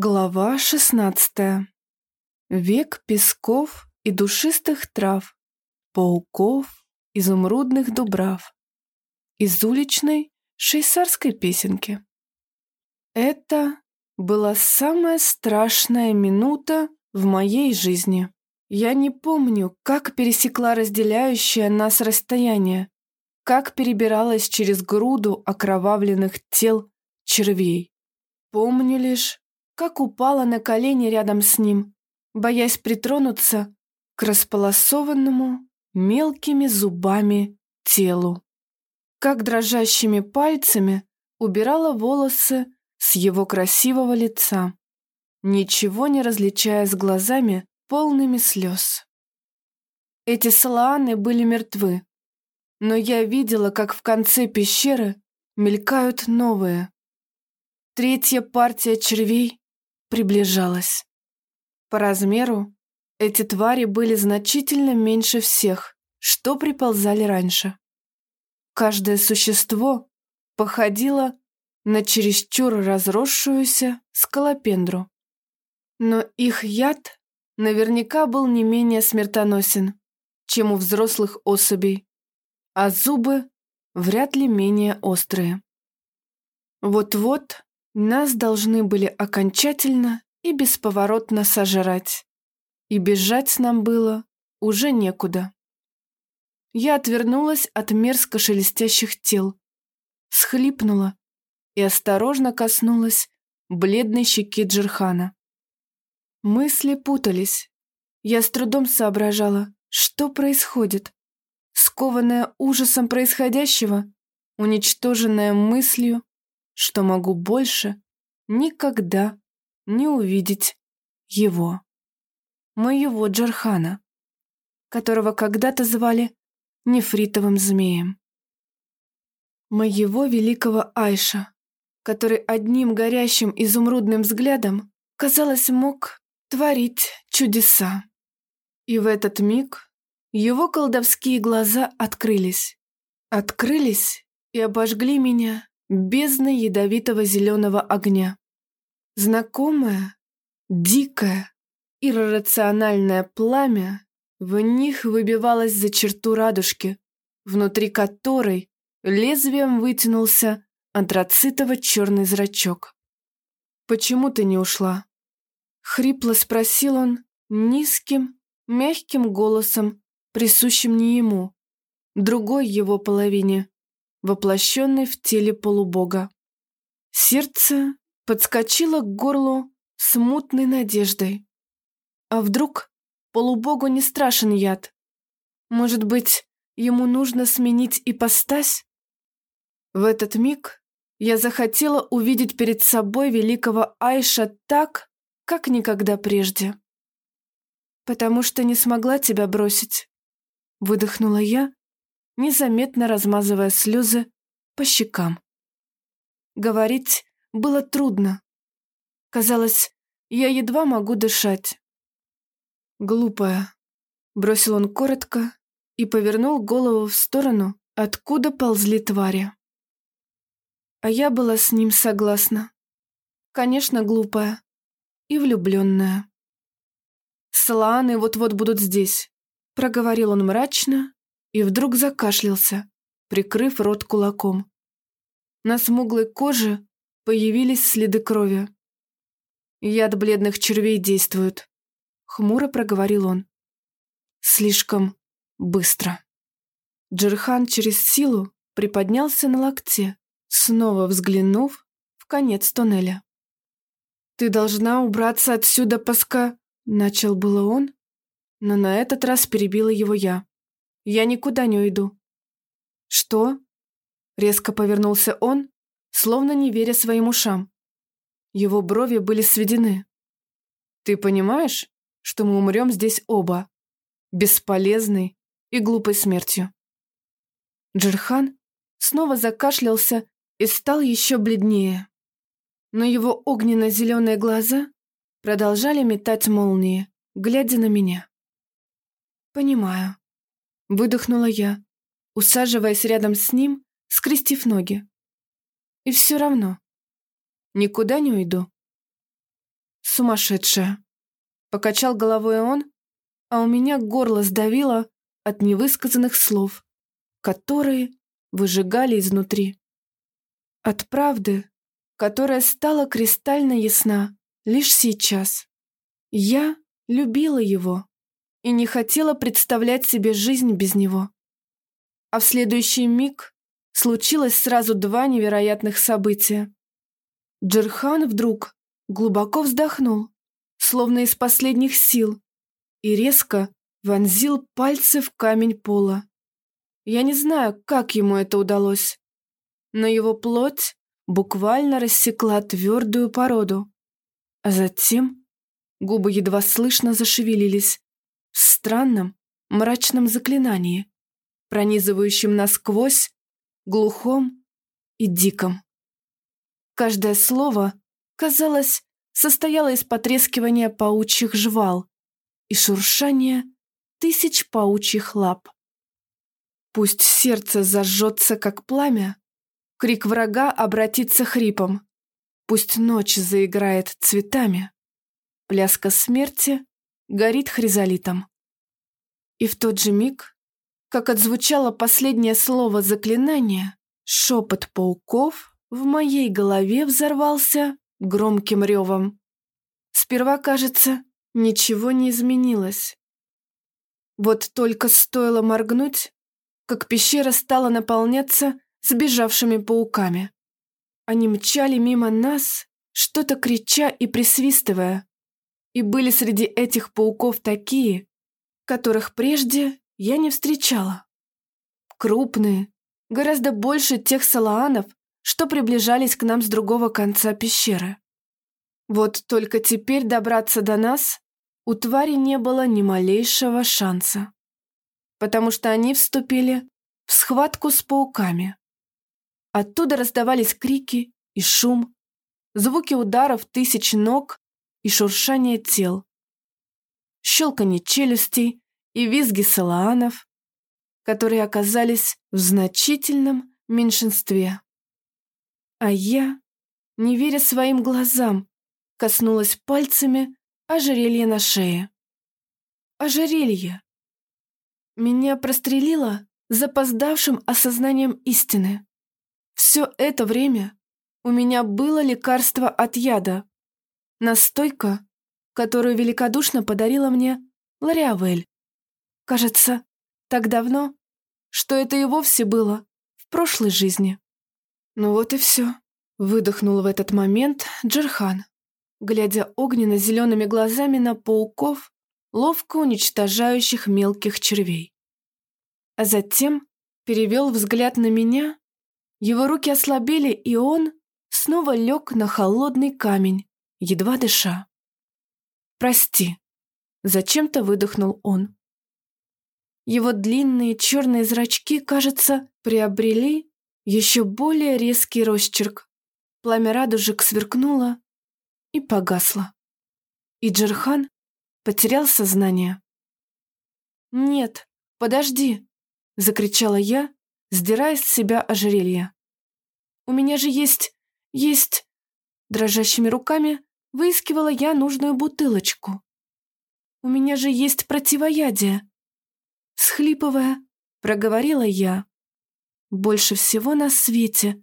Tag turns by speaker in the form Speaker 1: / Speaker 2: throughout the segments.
Speaker 1: Глава шестнадцатая. Век песков и душистых трав, Пауков, изумрудных дубрав. Из уличной шейсарской песенки. Это была самая страшная минута в моей жизни. Я не помню, как пересекла разделяющее нас расстояние, как перебиралась через груду окровавленных тел червей. Помню лишь, как упала на колени рядом с ним, боясь притронуться к располосованному мелкими зубами телу. Как дрожащими пальцами убирала волосы с его красивого лица, ничего не различая с глазами, полными слез. Эти салааны были мертвы, но я видела, как в конце пещеры мелькают новые. Третья партия червей приближалась. По размеру эти твари были значительно меньше всех, что приползали раньше. Каждое существо походило на чересчур разросшуюся скалопендру. Но их яд наверняка был не менее смертоносен, чем у взрослых особей, а зубы вряд ли менее острые. Вот-вот нас должны были окончательно и бесповоротно сожрать. И бежать нам было уже некуда. Я отвернулась от мерзко шелестящих тел, схлипнула и осторожно коснулась бледной щеки Джерхана. Мысли путались. Я с трудом соображала, что происходит. Скованная ужасом происходящего, уничтоженная мыслью, что могу больше никогда не увидеть его. Моего Джархана, которого когда-то звали нефритовым змеем. Моего великого Айша, который одним горящим изумрудным взглядом, казалось, мог творить чудеса. И в этот миг его колдовские глаза открылись. Открылись и обожгли меня бездны ядовитого зеленого огня. Знакомое, дикое, иррациональное пламя в них выбивалось за черту радужки, внутри которой лезвием вытянулся антрацитово-черный зрачок. «Почему ты не ушла?» Хрипло спросил он низким, мягким голосом, присущим не ему, другой его половине, воплощенный в теле полубога. Сердце подскочило к горлу смутной надеждой. А вдруг полубогу не страшен яд? Может быть, ему нужно сменить ипостась? В этот миг я захотела увидеть перед собой великого Айша так, как никогда прежде. «Потому что не смогла тебя бросить», — выдохнула я, незаметно размазывая слезы по щекам. Говорить было трудно. Казалось, я едва могу дышать. «Глупая», — бросил он коротко и повернул голову в сторону, откуда ползли твари. А я была с ним согласна. Конечно, глупая и влюбленная. «Салааны вот-вот будут здесь», — проговорил он мрачно и вдруг закашлялся, прикрыв рот кулаком. На смуглой коже появились следы крови. «Яд бледных червей действует», — хмуро проговорил он. «Слишком быстро». Джерхан через силу приподнялся на локте, снова взглянув в конец тоннеля. «Ты должна убраться отсюда, поска...» Начал было он, но на этот раз перебила его я. Я никуда не уйду». «Что?» Резко повернулся он, словно не веря своим ушам. Его брови были сведены. «Ты понимаешь, что мы умрем здесь оба, бесполезной и глупой смертью?» Джерхан снова закашлялся и стал еще бледнее. Но его огненно-зеленые глаза продолжали метать молнии, глядя на меня. «Понимаю», Выдохнула я, усаживаясь рядом с ним, скрестив ноги. И все равно. Никуда не уйду. сумасшедшая. Покачал головой он, а у меня горло сдавило от невысказанных слов, которые выжигали изнутри. От правды, которая стала кристально ясна лишь сейчас. Я любила его и не хотела представлять себе жизнь без него. А в следующий миг случилось сразу два невероятных события. Джерхан вдруг глубоко вздохнул, словно из последних сил, и резко вонзил пальцы в камень пола. Я не знаю, как ему это удалось, но его плоть буквально рассекла твердую породу, а затем губы едва слышно зашевелились в странном мрачном заклинании, пронизывающем насквозь, глухом и диком. Каждое слово, казалось, состояло из потрескивания паучьих жвал и шуршания тысяч паучьих лап. Пусть сердце зажжется, как пламя, крик врага обратится хрипом, пусть ночь заиграет цветами, пляска смерти горит хризолитом. И в тот же миг, как отзвучало последнее слово заклинания, шепот пауков в моей голове взорвался громким ревом. Сперва, кажется, ничего не изменилось. Вот только стоило моргнуть, как пещера стала наполняться сбежавшими пауками. Они мчали мимо нас, что-то крича и присвистывая. И были среди этих пауков такие, которых прежде я не встречала. Крупные, гораздо больше тех салаанов, что приближались к нам с другого конца пещеры. Вот только теперь добраться до нас у твари не было ни малейшего шанса, потому что они вступили в схватку с пауками. Оттуда раздавались крики и шум, звуки ударов тысяч ног и шуршание тел, щелканье челюстей и визги салаанов, которые оказались в значительном меньшинстве. А я, не веря своим глазам, коснулась пальцами ожерелья на шее. Ожерелье. Меня прострелило запоздавшим осознанием истины. Все это время у меня было лекарство от яда. Настойка, которую великодушно подарила мне Лориавель. Кажется, так давно, что это и вовсе было в прошлой жизни. Ну вот и все. Выдохнул в этот момент Джерхан, глядя огненно-зелеными глазами на пауков, ловко уничтожающих мелких червей. А затем перевел взгляд на меня, его руки ослабели, и он снова лег на холодный камень, едва дыша. «Прости», — зачем-то выдохнул он. Его длинные черные зрачки, кажется, приобрели еще более резкий росчерк. Пламя радужек сверкнуло и погасло. И Джерхан потерял сознание. «Нет, подожди!» — закричала я, сдирая с себя ожерелье. «У меня же есть... есть...» Дрожащими руками выискивала я нужную бутылочку. «У меня же есть противоядие!» Схлипывая, проговорила я больше всего на свете,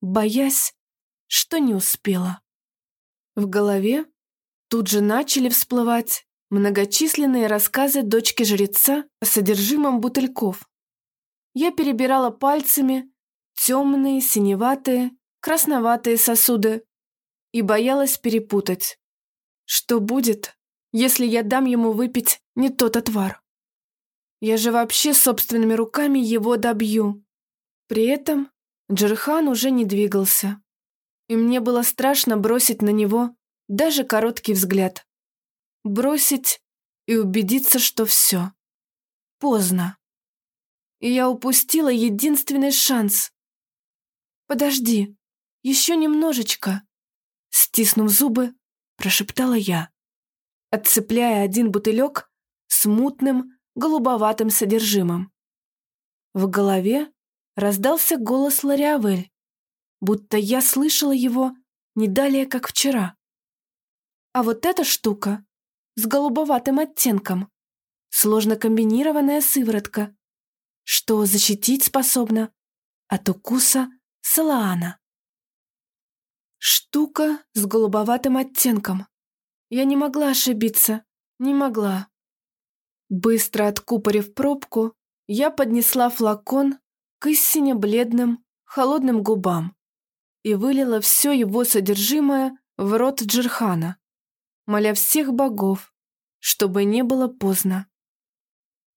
Speaker 1: боясь, что не успела. В голове тут же начали всплывать многочисленные рассказы дочки жреца о содержимом бутыльков. Я перебирала пальцами темные, синеватые, красноватые сосуды и боялась перепутать. Что будет, если я дам ему выпить не тот отвар? Я же вообще собственными руками его добью. При этом Джерхан уже не двигался, и мне было страшно бросить на него даже короткий взгляд. Бросить и убедиться, что все. Поздно. И я упустила единственный шанс. «Подожди, еще немножечко», стиснув зубы, прошептала я, отцепляя один бутылек с мутным голубоватым содержимым. В голове раздался голос Лориавель, будто я слышала его не далее, как вчера. А вот эта штука с голубоватым оттенком, сложно комбинированная сыворотка, что защитить способна от укуса Салаана. Штука с голубоватым оттенком. Я не могла ошибиться, не могла. Быстро откупорив пробку, я поднесла флакон к истине бледным, холодным губам и вылила все его содержимое в рот Джерхана, моля всех богов, чтобы не было поздно.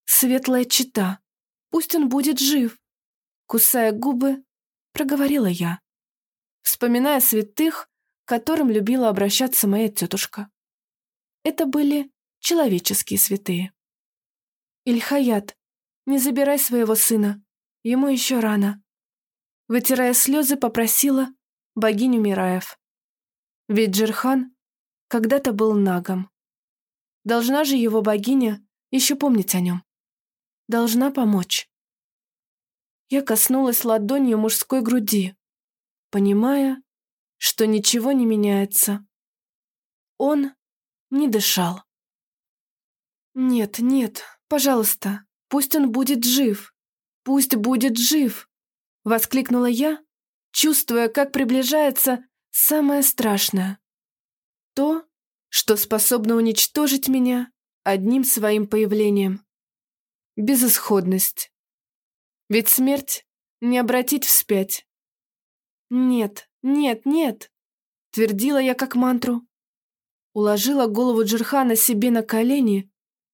Speaker 1: Светлая чита, пусть он будет жив, кусая губы, проговорила я вспоминая святых, к которым любила обращаться моя тетушка. Это были человеческие святые. «Ильхаят, не забирай своего сына, ему еще рано», вытирая слезы, попросила богиню Мираев. Ведь Джерхан когда-то был нагом. Должна же его богиня еще помнить о нем. Должна помочь. Я коснулась ладонью мужской груди, понимая, что ничего не меняется. Он не дышал. «Нет, нет, пожалуйста, пусть он будет жив, пусть будет жив!» Воскликнула я, чувствуя, как приближается самое страшное. То, что способно уничтожить меня одним своим появлением. Безысходность. Ведь смерть не обратить вспять. «Нет, нет, нет!» — твердила я как мантру. Уложила голову Джерхана себе на колени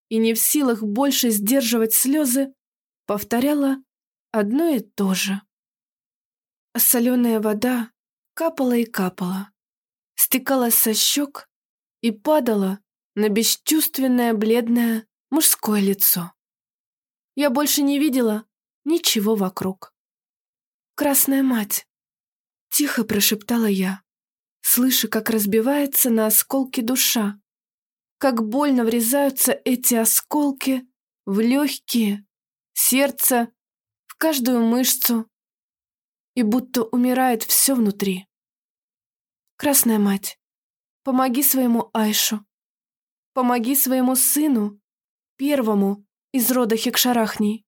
Speaker 1: и, не в силах больше сдерживать слезы, повторяла одно и то же. Соленая вода капала и капала, стекала со щек и падала на бесчувственное бледное мужское лицо. Я больше не видела ничего вокруг. Красная мать, Тихо прошептала я, слыша, как разбивается на осколки душа, как больно врезаются эти осколки в легкие, сердце, в каждую мышцу, и будто умирает все внутри. Красная мать, помоги своему Айшу, помоги своему сыну, первому из рода Хекшарахней.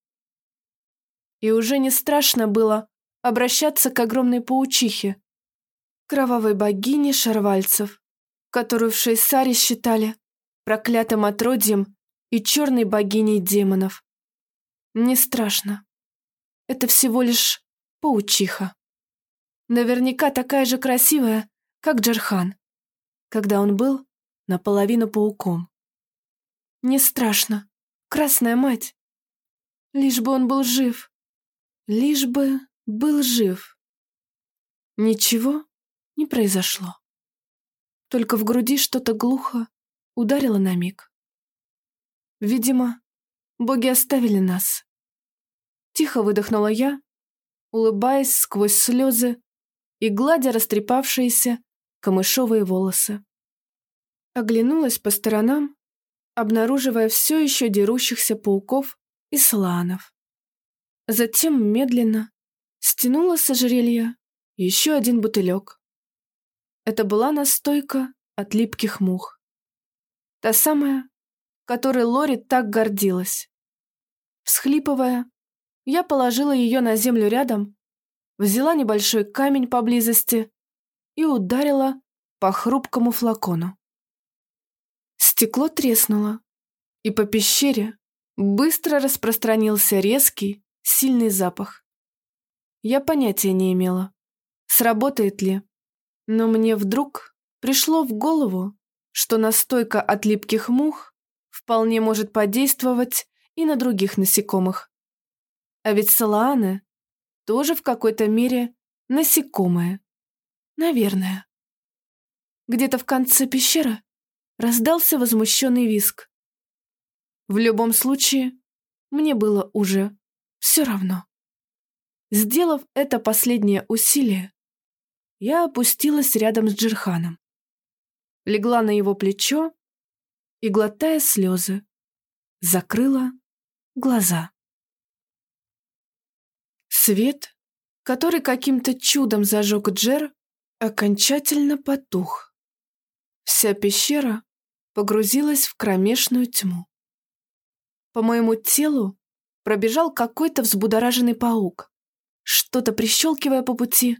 Speaker 1: И уже не страшно было обращаться к огромной паучихе, кровавой богине шарвальцев, которую в Шейсаре считали проклятым отродьем и черной богиней демонов. Не страшно. Это всего лишь паучиха. Наверняка такая же красивая, как Джерхан, когда он был наполовину пауком. Не страшно. Красная мать. Лишь бы он был жив. Лишь бы был жив. Ничего не произошло. Только в груди что-то глухо ударило на миг. Видимо, боги оставили нас. Тихо выдохнула я, улыбаясь сквозь слезы и гладя растрепавшиеся камышовые волосы. Оглянулась по сторонам, обнаруживая все еще дерущихся пауков и сланов. Затем медленно, Стянула с ожерелья еще один бутылек. Это была настойка от липких мух. Та самая, которой Лори так гордилась. Всхлипывая, я положила ее на землю рядом, взяла небольшой камень поблизости и ударила по хрупкому флакону. Стекло треснуло, и по пещере быстро распространился резкий, сильный запах. Я понятия не имела, сработает ли. Но мне вдруг пришло в голову, что настойка от липких мух вполне может подействовать и на других насекомых. А ведь салааны тоже в какой-то мере насекомые. Наверное. Где-то в конце пещеры раздался возмущенный виск. В любом случае, мне было уже все равно. Сделав это последнее усилие, я опустилась рядом с Джирханом, легла на его плечо и, глотая слезы, закрыла глаза. Свет, который каким-то чудом зажег Джер, окончательно потух. Вся пещера погрузилась в кромешную тьму. По моему телу пробежал какой-то взбудораженный паук, что-то прищелкивая по пути,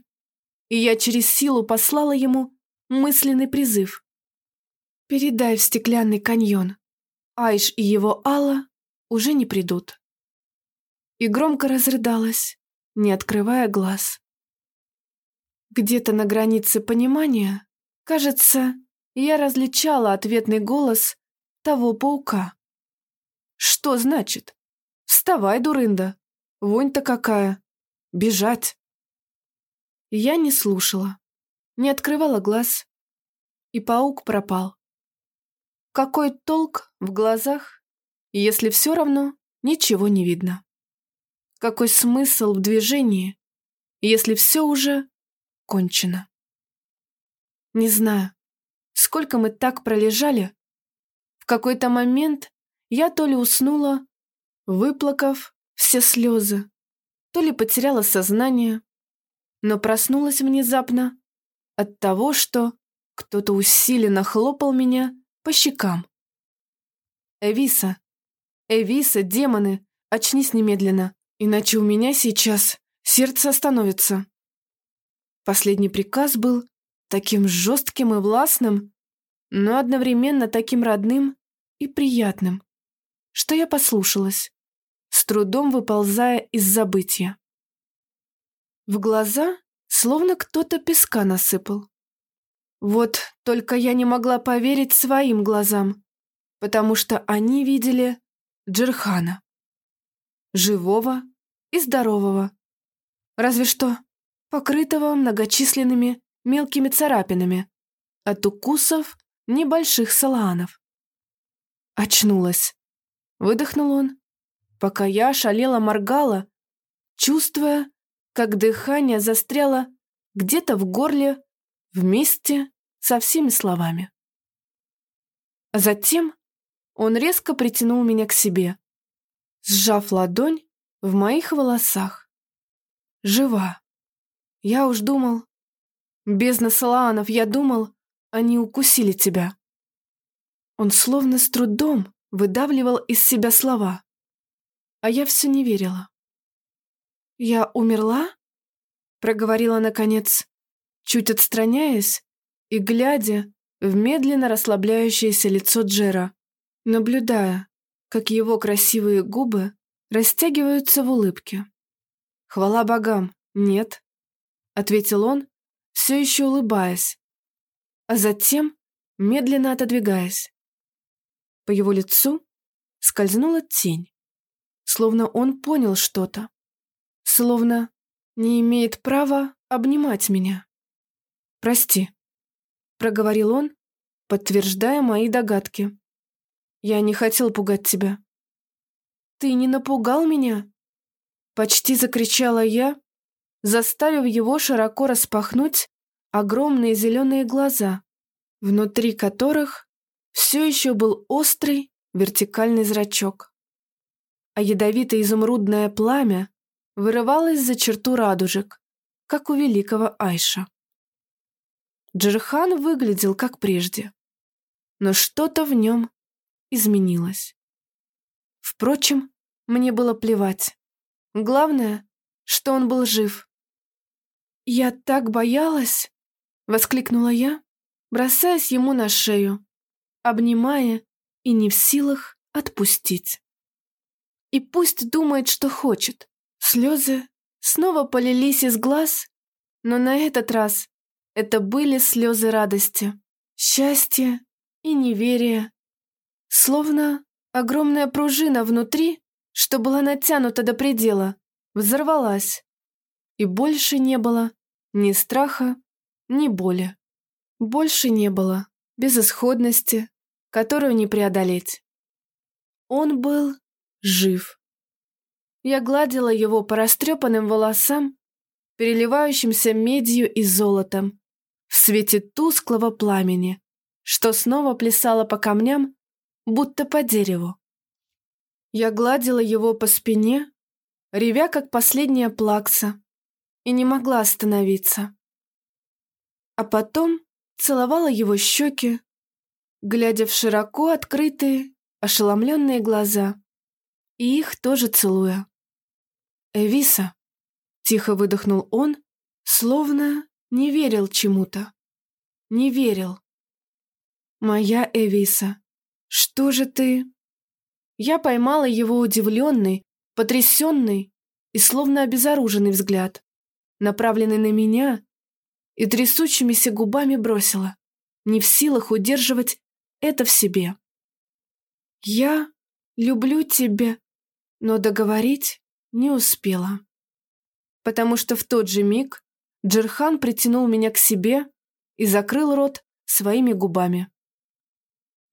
Speaker 1: и я через силу послала ему мысленный призыв. «Передай в стеклянный каньон. Айш и его Алла уже не придут». И громко разрыдалась, не открывая глаз. Где-то на границе понимания, кажется, я различала ответный голос того паука. Что значит? Вставай, дурында. Вонь-то какая. Бежать. Я не слушала, не открывала глаз, и паук пропал. Какой толк в глазах, если все равно ничего не видно? Какой смысл в движении, если все уже кончено? Не знаю, сколько мы так пролежали. В какой-то момент я то ли уснула, выплакав все слезы, то ли потеряла сознание, но проснулась внезапно от того, что кто-то усиленно хлопал меня по щекам. «Эвиса! Эвиса, демоны! Очнись немедленно, иначе у меня сейчас сердце остановится!» Последний приказ был таким жестким и властным, но одновременно таким родным и приятным, что я послушалась, трудом выползая из забытья. В глаза словно кто-то песка насыпал. Вот только я не могла поверить своим глазам, потому что они видели Джерхана. Живого и здорового. Разве что покрытого многочисленными мелкими царапинами от укусов небольших салаанов. Очнулась. Выдохнул он, пока я шалела моргала, чувствуя, как дыхание застряло где-то в горле вместе со всеми словами. А затем он резко притянул меня к себе, сжав ладонь в моих волосах. Жива. Я уж думал... Без Салаанов, я думал, они укусили тебя. Он словно с трудом выдавливал из себя слова, а я все не верила. «Я умерла?» — проговорила наконец, чуть отстраняясь и глядя в медленно расслабляющееся лицо Джера, наблюдая, как его красивые губы растягиваются в улыбке. «Хвала богам, нет», — ответил он, все еще улыбаясь, а затем медленно отодвигаясь. По его лицу скользнула тень, словно он понял что-то словно не имеет права обнимать меня. «Прости», — проговорил он, подтверждая мои догадки. «Я не хотел пугать тебя». «Ты не напугал меня?» Почти закричала я, заставив его широко распахнуть огромные зеленые глаза, внутри которых все еще был острый вертикальный зрачок. А ядовитое изумрудное пламя вырывалась за черту радужек, как у великого Айша. Джерхан выглядел как прежде, но что-то в нем изменилось. Впрочем, мне было плевать. Главное, что он был жив. «Я так боялась!» — воскликнула я, бросаясь ему на шею, обнимая и не в силах отпустить. И пусть думает, что хочет. Слезы снова полились из глаз, но на этот раз это были слезы радости, счастья и неверия. Словно огромная пружина внутри, что была натянута до предела, взорвалась. И больше не было ни страха, ни боли. Больше не было безысходности, которую не преодолеть. Он был жив. Я гладила его по растрепанным волосам, переливающимся медью и золотом, в свете тусклого пламени, что снова плясало по камням, будто по дереву. Я гладила его по спине, ревя, как последняя плакса, и не могла остановиться. А потом целовала его щеки, глядя в широко открытые, ошеломленные глаза, и их тоже целуя. «Эвиса», — тихо выдохнул он, словно не верил чему-то. Не верил. «Моя Эвиса, что же ты...» Я поймала его удивленный, потрясенный и словно обезоруженный взгляд, направленный на меня, и трясущимися губами бросила, не в силах удерживать это в себе. «Я люблю тебя», но договорить не успела. Потому что в тот же миг Джерхан притянул меня к себе и закрыл рот своими губами.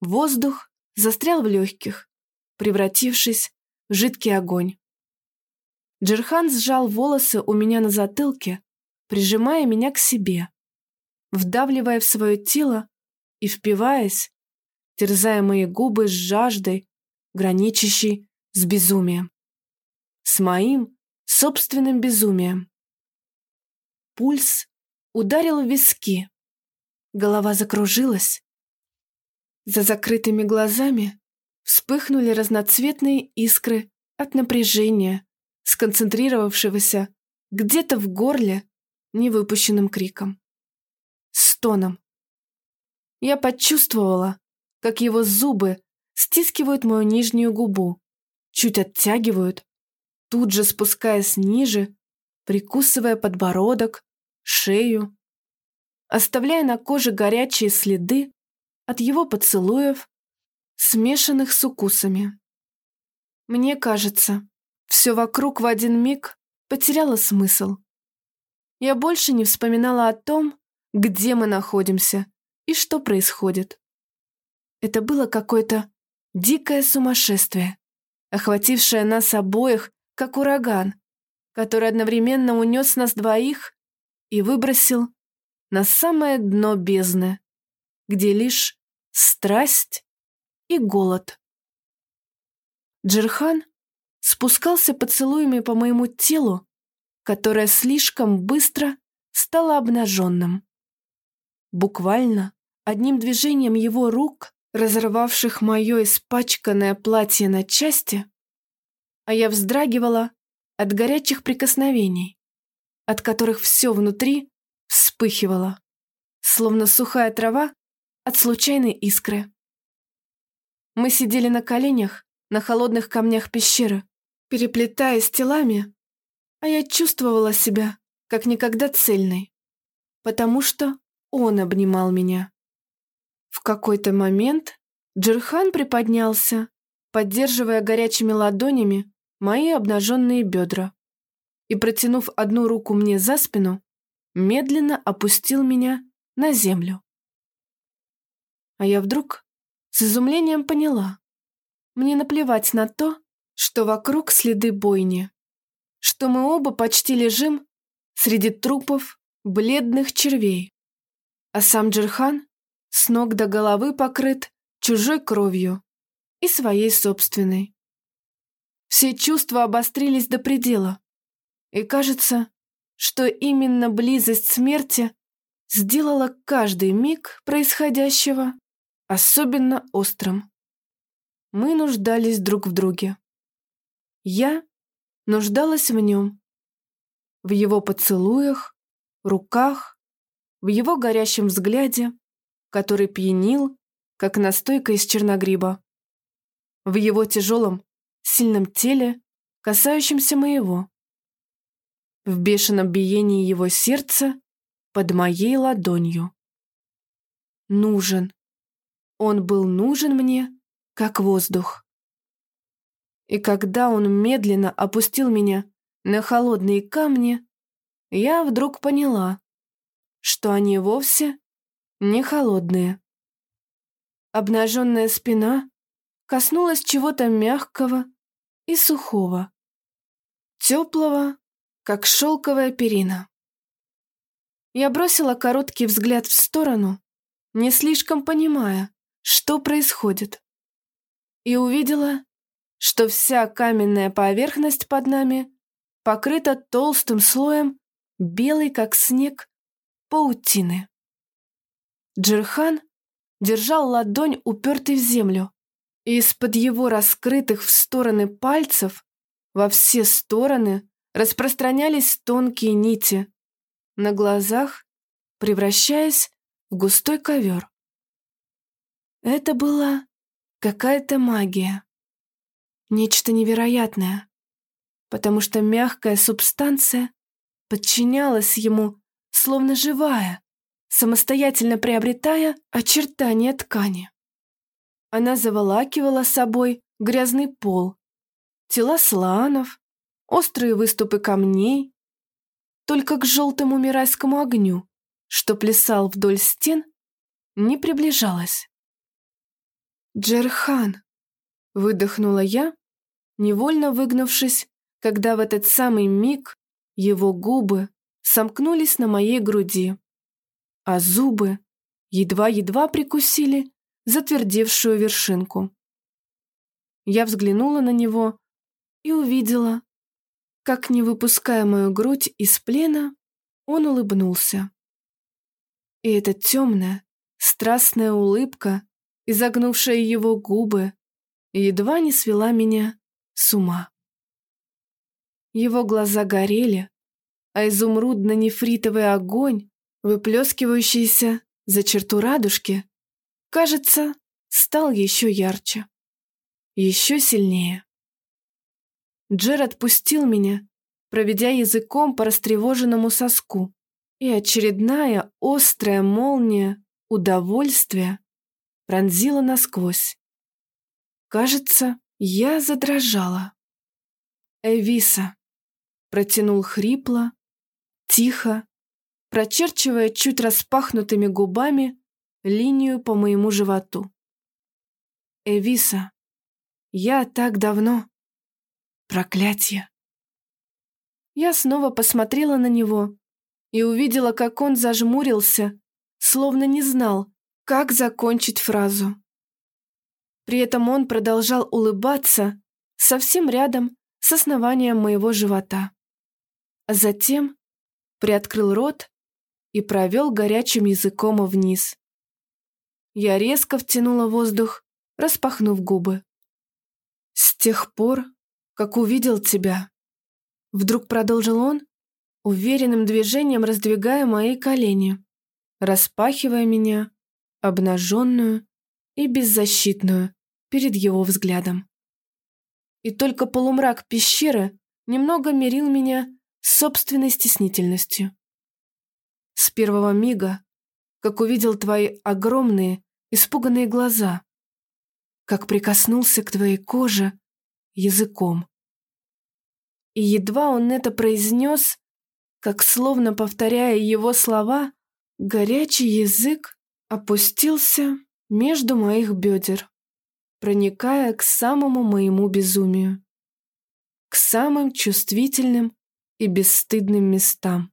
Speaker 1: Воздух застрял в легких, превратившись в жидкий огонь. Джерхан сжал волосы у меня на затылке, прижимая меня к себе, вдавливая в свое тело и впиваясь, терзая мои губы с жаждой, граничащей с безумием. С моим собственным безумием. Пульс ударил в виски. Голова закружилась. За закрытыми глазами вспыхнули разноцветные искры от напряжения, сконцентрировавшегося где-то в горле невыпущенным криком. Стоном. Я почувствовала, как его зубы стискивают мою нижнюю губу, чуть оттягивают, тут же спускаясь ниже, прикусывая подбородок, шею, оставляя на коже горячие следы от его поцелуев, смешанных с укусами. Мне кажется, все вокруг в один миг потеряло смысл. Я больше не вспоминала о том, где мы находимся и что происходит. Это было какое-то дикое сумасшествие охватившая нас обоих, как ураган, который одновременно унес нас двоих и выбросил на самое дно бездны, где лишь страсть и голод. Джерхан спускался поцелуями по моему телу, которое слишком быстро стало обнаженным. Буквально одним движением его рук разрывавших мое испачканное платье на части, а я вздрагивала от горячих прикосновений, от которых все внутри вспыхивало, словно сухая трава от случайной искры. Мы сидели на коленях на холодных камнях пещеры, переплетаясь телами, а я чувствовала себя как никогда цельной, потому что он обнимал меня. В какой-то момент Джерхан приподнялся, поддерживая горячими ладонями мои обнаженные бедра, и, протянув одну руку мне за спину, медленно опустил меня на землю. А я вдруг с изумлением поняла. Мне наплевать на то, что вокруг следы бойни, что мы оба почти лежим среди трупов бледных червей, а сам Джерхан с ног до головы покрыт чужой кровью и своей собственной. Все чувства обострились до предела, и кажется, что именно близость смерти сделала каждый миг происходящего особенно острым. Мы нуждались друг в друге. Я нуждалась в нем, в его поцелуях, руках, в его горящем взгляде, который пьянил, как настойка из черногриба. В его тяжелом, сильном теле, касающемся моего. В бешеном биении его сердца под моей ладонью. Нужен. Он был нужен мне, как воздух. И когда он медленно опустил меня на холодные камни, я вдруг поняла, что они вовсе не холодные. Обнаженная спина коснулась чего-то мягкого и сухого, теплого, как шелковая перина. Я бросила короткий взгляд в сторону, не слишком понимая, что происходит, и увидела, что вся каменная поверхность под нами покрыта толстым слоем белой, как снег, паутины. Джерхан держал ладонь, упертой в землю, и из-под его раскрытых в стороны пальцев во все стороны распространялись тонкие нити, на глазах превращаясь в густой ковер. Это была какая-то магия. Нечто невероятное, потому что мягкая субстанция подчинялась ему, словно живая, самостоятельно приобретая очертания ткани. Она заволакивала собой грязный пол, тела сланов, острые выступы камней, только к желтому мирайскому огню, что плясал вдоль стен, не приближалась. «Джерхан!» — выдохнула я, невольно выгнувшись, когда в этот самый миг его губы сомкнулись на моей груди, а зубы едва-едва прикусили затвердевшую вершинку. Я взглянула на него и увидела, как, не выпуская мою грудь из плена, он улыбнулся. И эта темная, страстная улыбка, изогнувшая его губы, едва не свела меня с ума. Его глаза горели, а изумрудно-нефритовый огонь, выплескивающийся за черту радужки, кажется, стал еще ярче, еще сильнее. Джер отпустил меня, проведя языком по растревоженному соску, и очередная острая молния удовольствия пронзила насквозь. Кажется, я задрожала. «Эвиса», — протянул хрипло, тихо, прочерчивая чуть распахнутыми губами линию по моему животу. «Эвиса, я так давно...» Проклятие. Я снова посмотрела на него и увидела, как он зажмурился, словно не знал, как закончить фразу. При этом он продолжал улыбаться совсем рядом с основанием моего живота. А затем приоткрыл рот и провел горячим языком вниз. Я резко втянула воздух, распахнув губы. С тех пор как увидел тебя». Вдруг продолжил он, уверенным движением раздвигая мои колени, распахивая меня, обнаженную и беззащитную, перед его взглядом. И только полумрак пещеры немного мерил меня собственной стеснительностью. С первого мига, как увидел твои огромные, испуганные глаза, как прикоснулся к твоей коже языком. И едва он это произнес, как словно повторяя его слова, горячий язык опустился между моих бедер, проникая к самому моему безумию, к самым чувствительным и бесстыдным местам.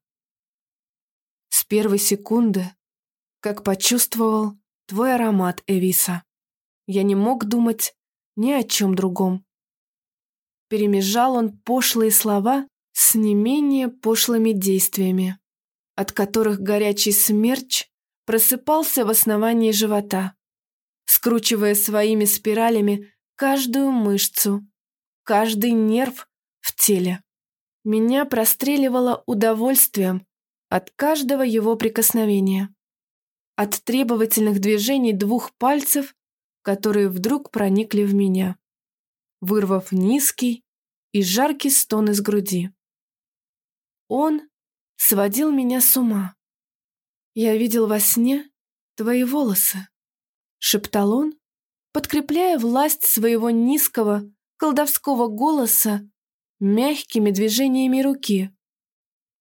Speaker 1: С первой секунды, как почувствовал твой аромат, Эвиса, я не мог думать ни о чем другом. Перемежал он пошлые слова с не менее пошлыми действиями, от которых горячий смерч просыпался в основании живота, скручивая своими спиралями каждую мышцу, каждый нерв в теле. Меня простреливало удовольствием от каждого его прикосновения, от требовательных движений двух пальцев, которые вдруг проникли в меня вырвав низкий и жаркий стон из груди. Он сводил меня с ума. «Я видел во сне твои волосы», — шептал он, подкрепляя власть своего низкого колдовского голоса мягкими движениями руки,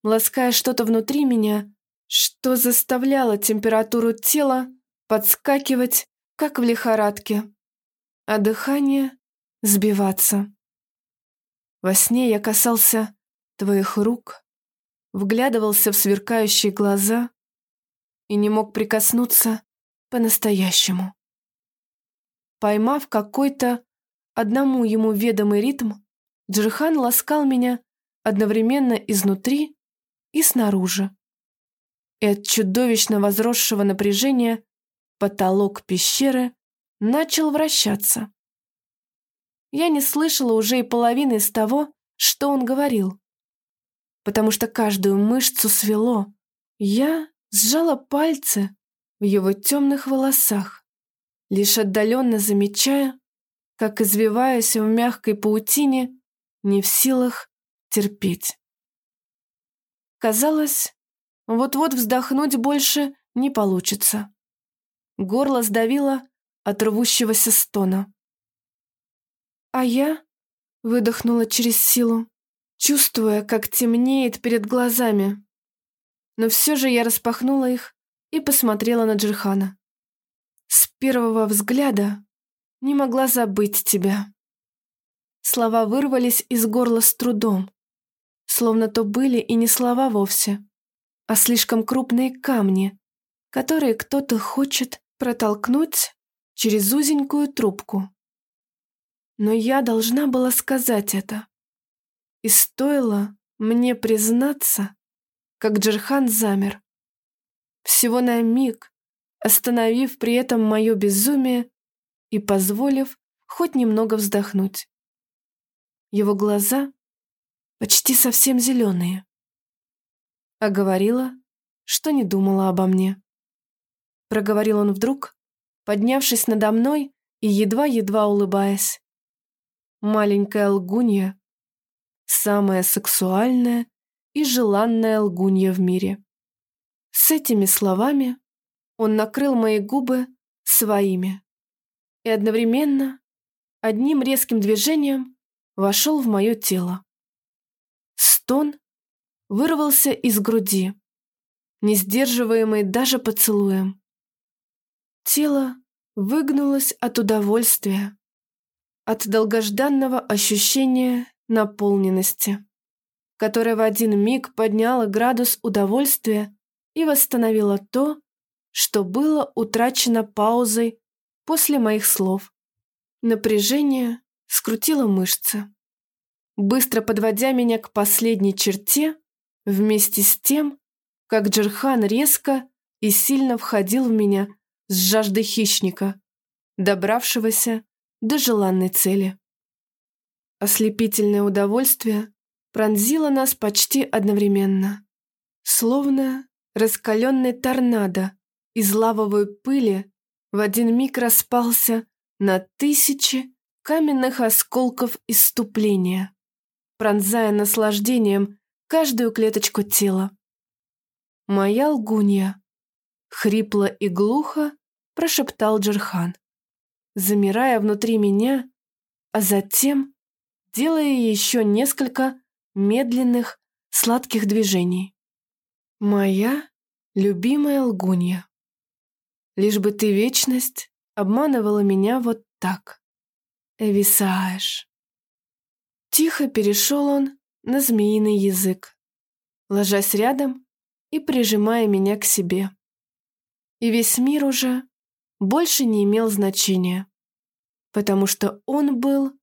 Speaker 1: лаская что-то внутри меня, что заставляло температуру тела подскакивать, как в лихорадке, а дыхание сбиваться. Во сне я касался твоих рук, вглядывался в сверкающие глаза и не мог прикоснуться по-настоящему. Поймав какой-то одному ему ведомый ритм, Джерхан ласкал меня одновременно изнутри и снаружи. И от чудовищно возросшего напряжения потолок пещеры начал вращаться. Я не слышала уже и половины из того, что он говорил, потому что каждую мышцу свело. Я сжала пальцы в его темных волосах, лишь отдаленно замечая, как извиваясь в мягкой паутине, не в силах терпеть. Казалось, вот-вот вздохнуть больше не получится. Горло сдавило от рвущегося стона. А я выдохнула через силу, чувствуя, как темнеет перед глазами. Но все же я распахнула их и посмотрела на Джирхана. С первого взгляда не могла забыть тебя. Слова вырвались из горла с трудом, словно то были и не слова вовсе, а слишком крупные камни, которые кто-то хочет протолкнуть через узенькую трубку. Но я должна была сказать это. И стоило мне признаться, как Джерхан замер. Всего на миг, остановив при этом мое безумие и позволив хоть немного вздохнуть. Его глаза почти совсем зеленые а говорила, что не думала обо мне. Проговорил он вдруг, поднявшись надо мной и едва-едва улыбаясь. Маленькая лгунья, самая сексуальная и желанная лгунья в мире. С этими словами он накрыл мои губы своими и одновременно одним резким движением вошел в мое тело. Стон вырвался из груди, не сдерживаемый даже поцелуем. Тело выгнулось от удовольствия, от долгожданного ощущения наполненности, которое в один миг подняло градус удовольствия и восстановило то, что было утрачено паузой после моих слов. Напряжение скрутило мышцы. Быстро подводя меня к последней черте, Вместе с тем, как Джерхан резко и сильно входил в меня с жаждой хищника, добравшегося до желанной цели. Ослепительное удовольствие пронзило нас почти одновременно, словно раскаленный торнадо из лавовой пыли в один миг распался на тысячи каменных осколков иступления, пронзая наслаждением каждую клеточку тела. «Моя лгунья», — хрипло и глухо прошептал Джерхан, замирая внутри меня, а затем делая еще несколько медленных, сладких движений. «Моя любимая лгунья. Лишь бы ты, вечность, обманывала меня вот так. Эвисаешь». Тихо перешел он на змеиный язык, ложась рядом и прижимая меня к себе. И весь мир уже больше не имел значения, потому что он был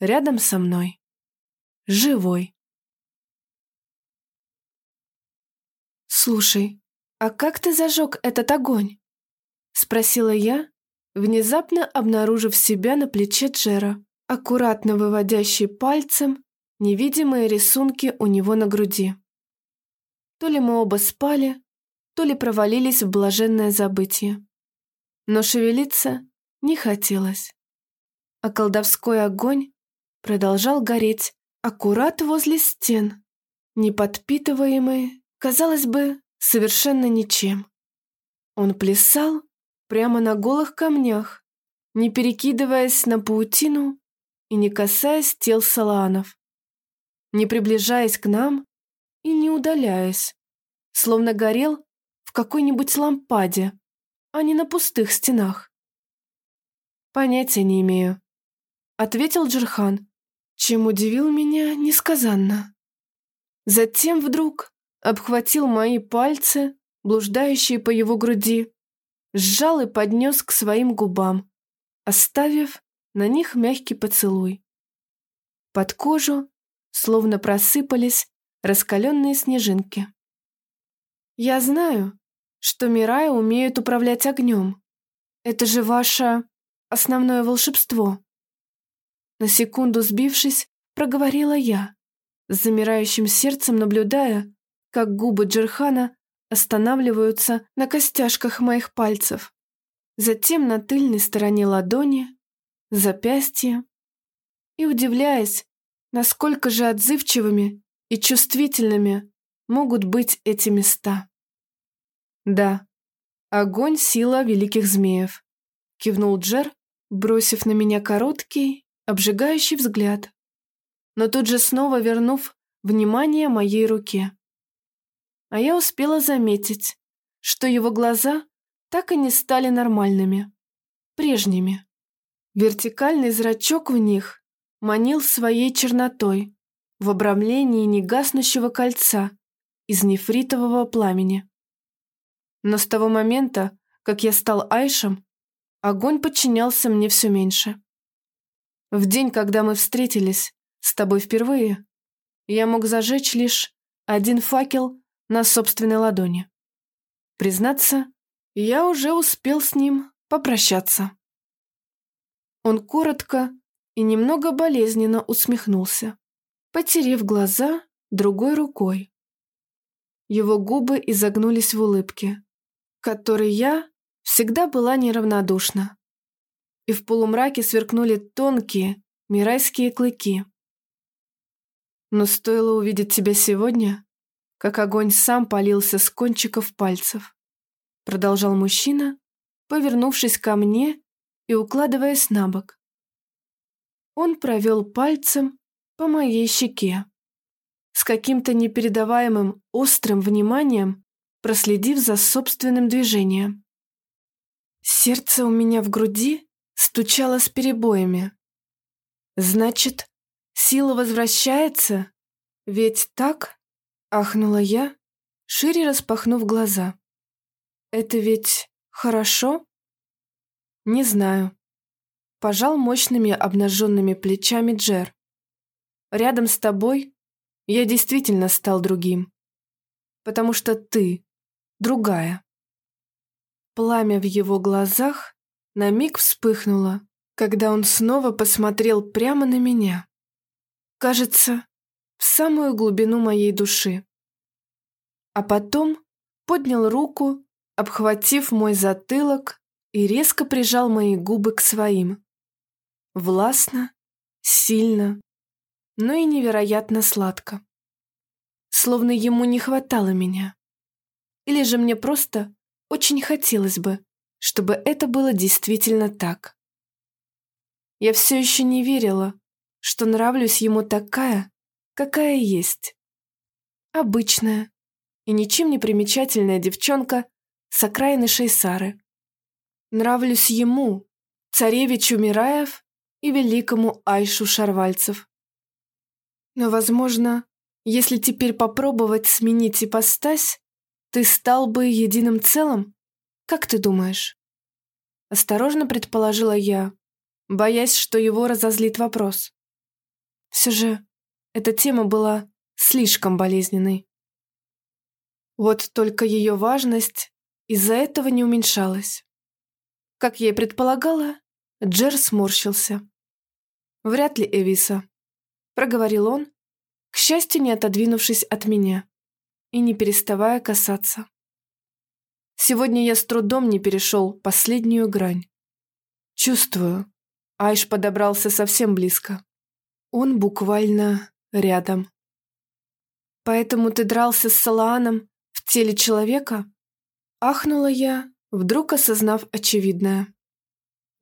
Speaker 1: рядом со мной, живой. «Слушай, а как ты зажег этот огонь?» — спросила я, внезапно обнаружив себя на плече Джера, аккуратно выводящий пальцем невидимые рисунки у него на груди. То ли мы оба спали, то ли провалились в блаженное забытие. Но шевелиться не хотелось. А колдовской огонь продолжал гореть аккурат возле стен, не подпитываемый, казалось бы, совершенно ничем. Он плясал прямо на голых камнях, не перекидываясь на паутину и не касаясь тел саланов не приближаясь к нам и не удаляясь, словно горел в какой-нибудь лампаде, а не на пустых стенах. «Понятия не имею», — ответил Джерхан, чем удивил меня несказанно. Затем вдруг обхватил мои пальцы, блуждающие по его груди, сжал и поднес к своим губам, оставив на них мягкий поцелуй. Под кожу словно просыпались раскаленные снежинки. Я знаю, что Мирая умеют управлять огнем, Это же ваше основное волшебство. На секунду сбившись, проговорила я, с замирающим сердцем наблюдая, как губы Джерхана останавливаются на костяшках моих пальцев, затем на тыльной стороне ладони, запястье, и удивляясь, насколько же отзывчивыми и чувствительными могут быть эти места. Да, огонь — сила великих змеев, кивнул Джер, бросив на меня короткий, обжигающий взгляд, но тут же снова вернув внимание моей руке. А я успела заметить, что его глаза так и не стали нормальными, прежними. Вертикальный зрачок в них манил своей чернотой в обрамлении негаснущего кольца из нефритового пламени. Но с того момента, как я стал Айшем, огонь подчинялся мне все меньше. В день, когда мы встретились с тобой впервые, я мог зажечь лишь один факел на собственной ладони. Признаться, я уже успел с ним попрощаться. Он коротко и немного болезненно усмехнулся, потерев глаза другой рукой. Его губы изогнулись в улыбке, которой я всегда была неравнодушна. И в полумраке сверкнули тонкие мирайские клыки. Но стоило увидеть тебя сегодня, как огонь сам полился с кончиков пальцев. Продолжал мужчина, повернувшись ко мне и укладываясь на бок. Он провел пальцем по моей щеке, с каким-то непередаваемым острым вниманием, проследив за собственным движением. Сердце у меня в груди стучало с перебоями. Значит, сила возвращается? Ведь так? Ахнула я, шире распахнув глаза. Это ведь хорошо? Не знаю. Пожал мощными обнаженными плечами Джер. Рядом с тобой я действительно стал другим. Потому что ты другая. Пламя в его глазах на миг вспыхнуло, когда он снова посмотрел прямо на меня. Кажется, в самую глубину моей души. А потом поднял руку, обхватив мой затылок и резко прижал мои губы к своим. Властно, сильно, но и невероятно сладко. Словно ему не хватало меня. Или же мне просто очень хотелось бы, чтобы это было действительно так. Я все еще не верила, что нравлюсь ему такая, какая есть. Обычная и ничем не примечательная девчонка с окраины Шейсары. Нравлюсь ему, царевичу Мираев и великому Айшу Шарвальцев. Но, возможно, если теперь попробовать сменить ипостась, ты стал бы единым целым? Как ты думаешь? Осторожно предположила я, боясь, что его разозлит вопрос. Все же эта тема была слишком болезненной. Вот только ее важность из-за этого не уменьшалась. Как я и предполагала, Джер сморщился. «Вряд ли, Эвиса», — проговорил он, к счастью, не отодвинувшись от меня и не переставая касаться. Сегодня я с трудом не перешел последнюю грань. Чувствую, Айш подобрался совсем близко. Он буквально рядом. Поэтому ты дрался с Салааном в теле человека? Ахнула я, вдруг осознав очевидное.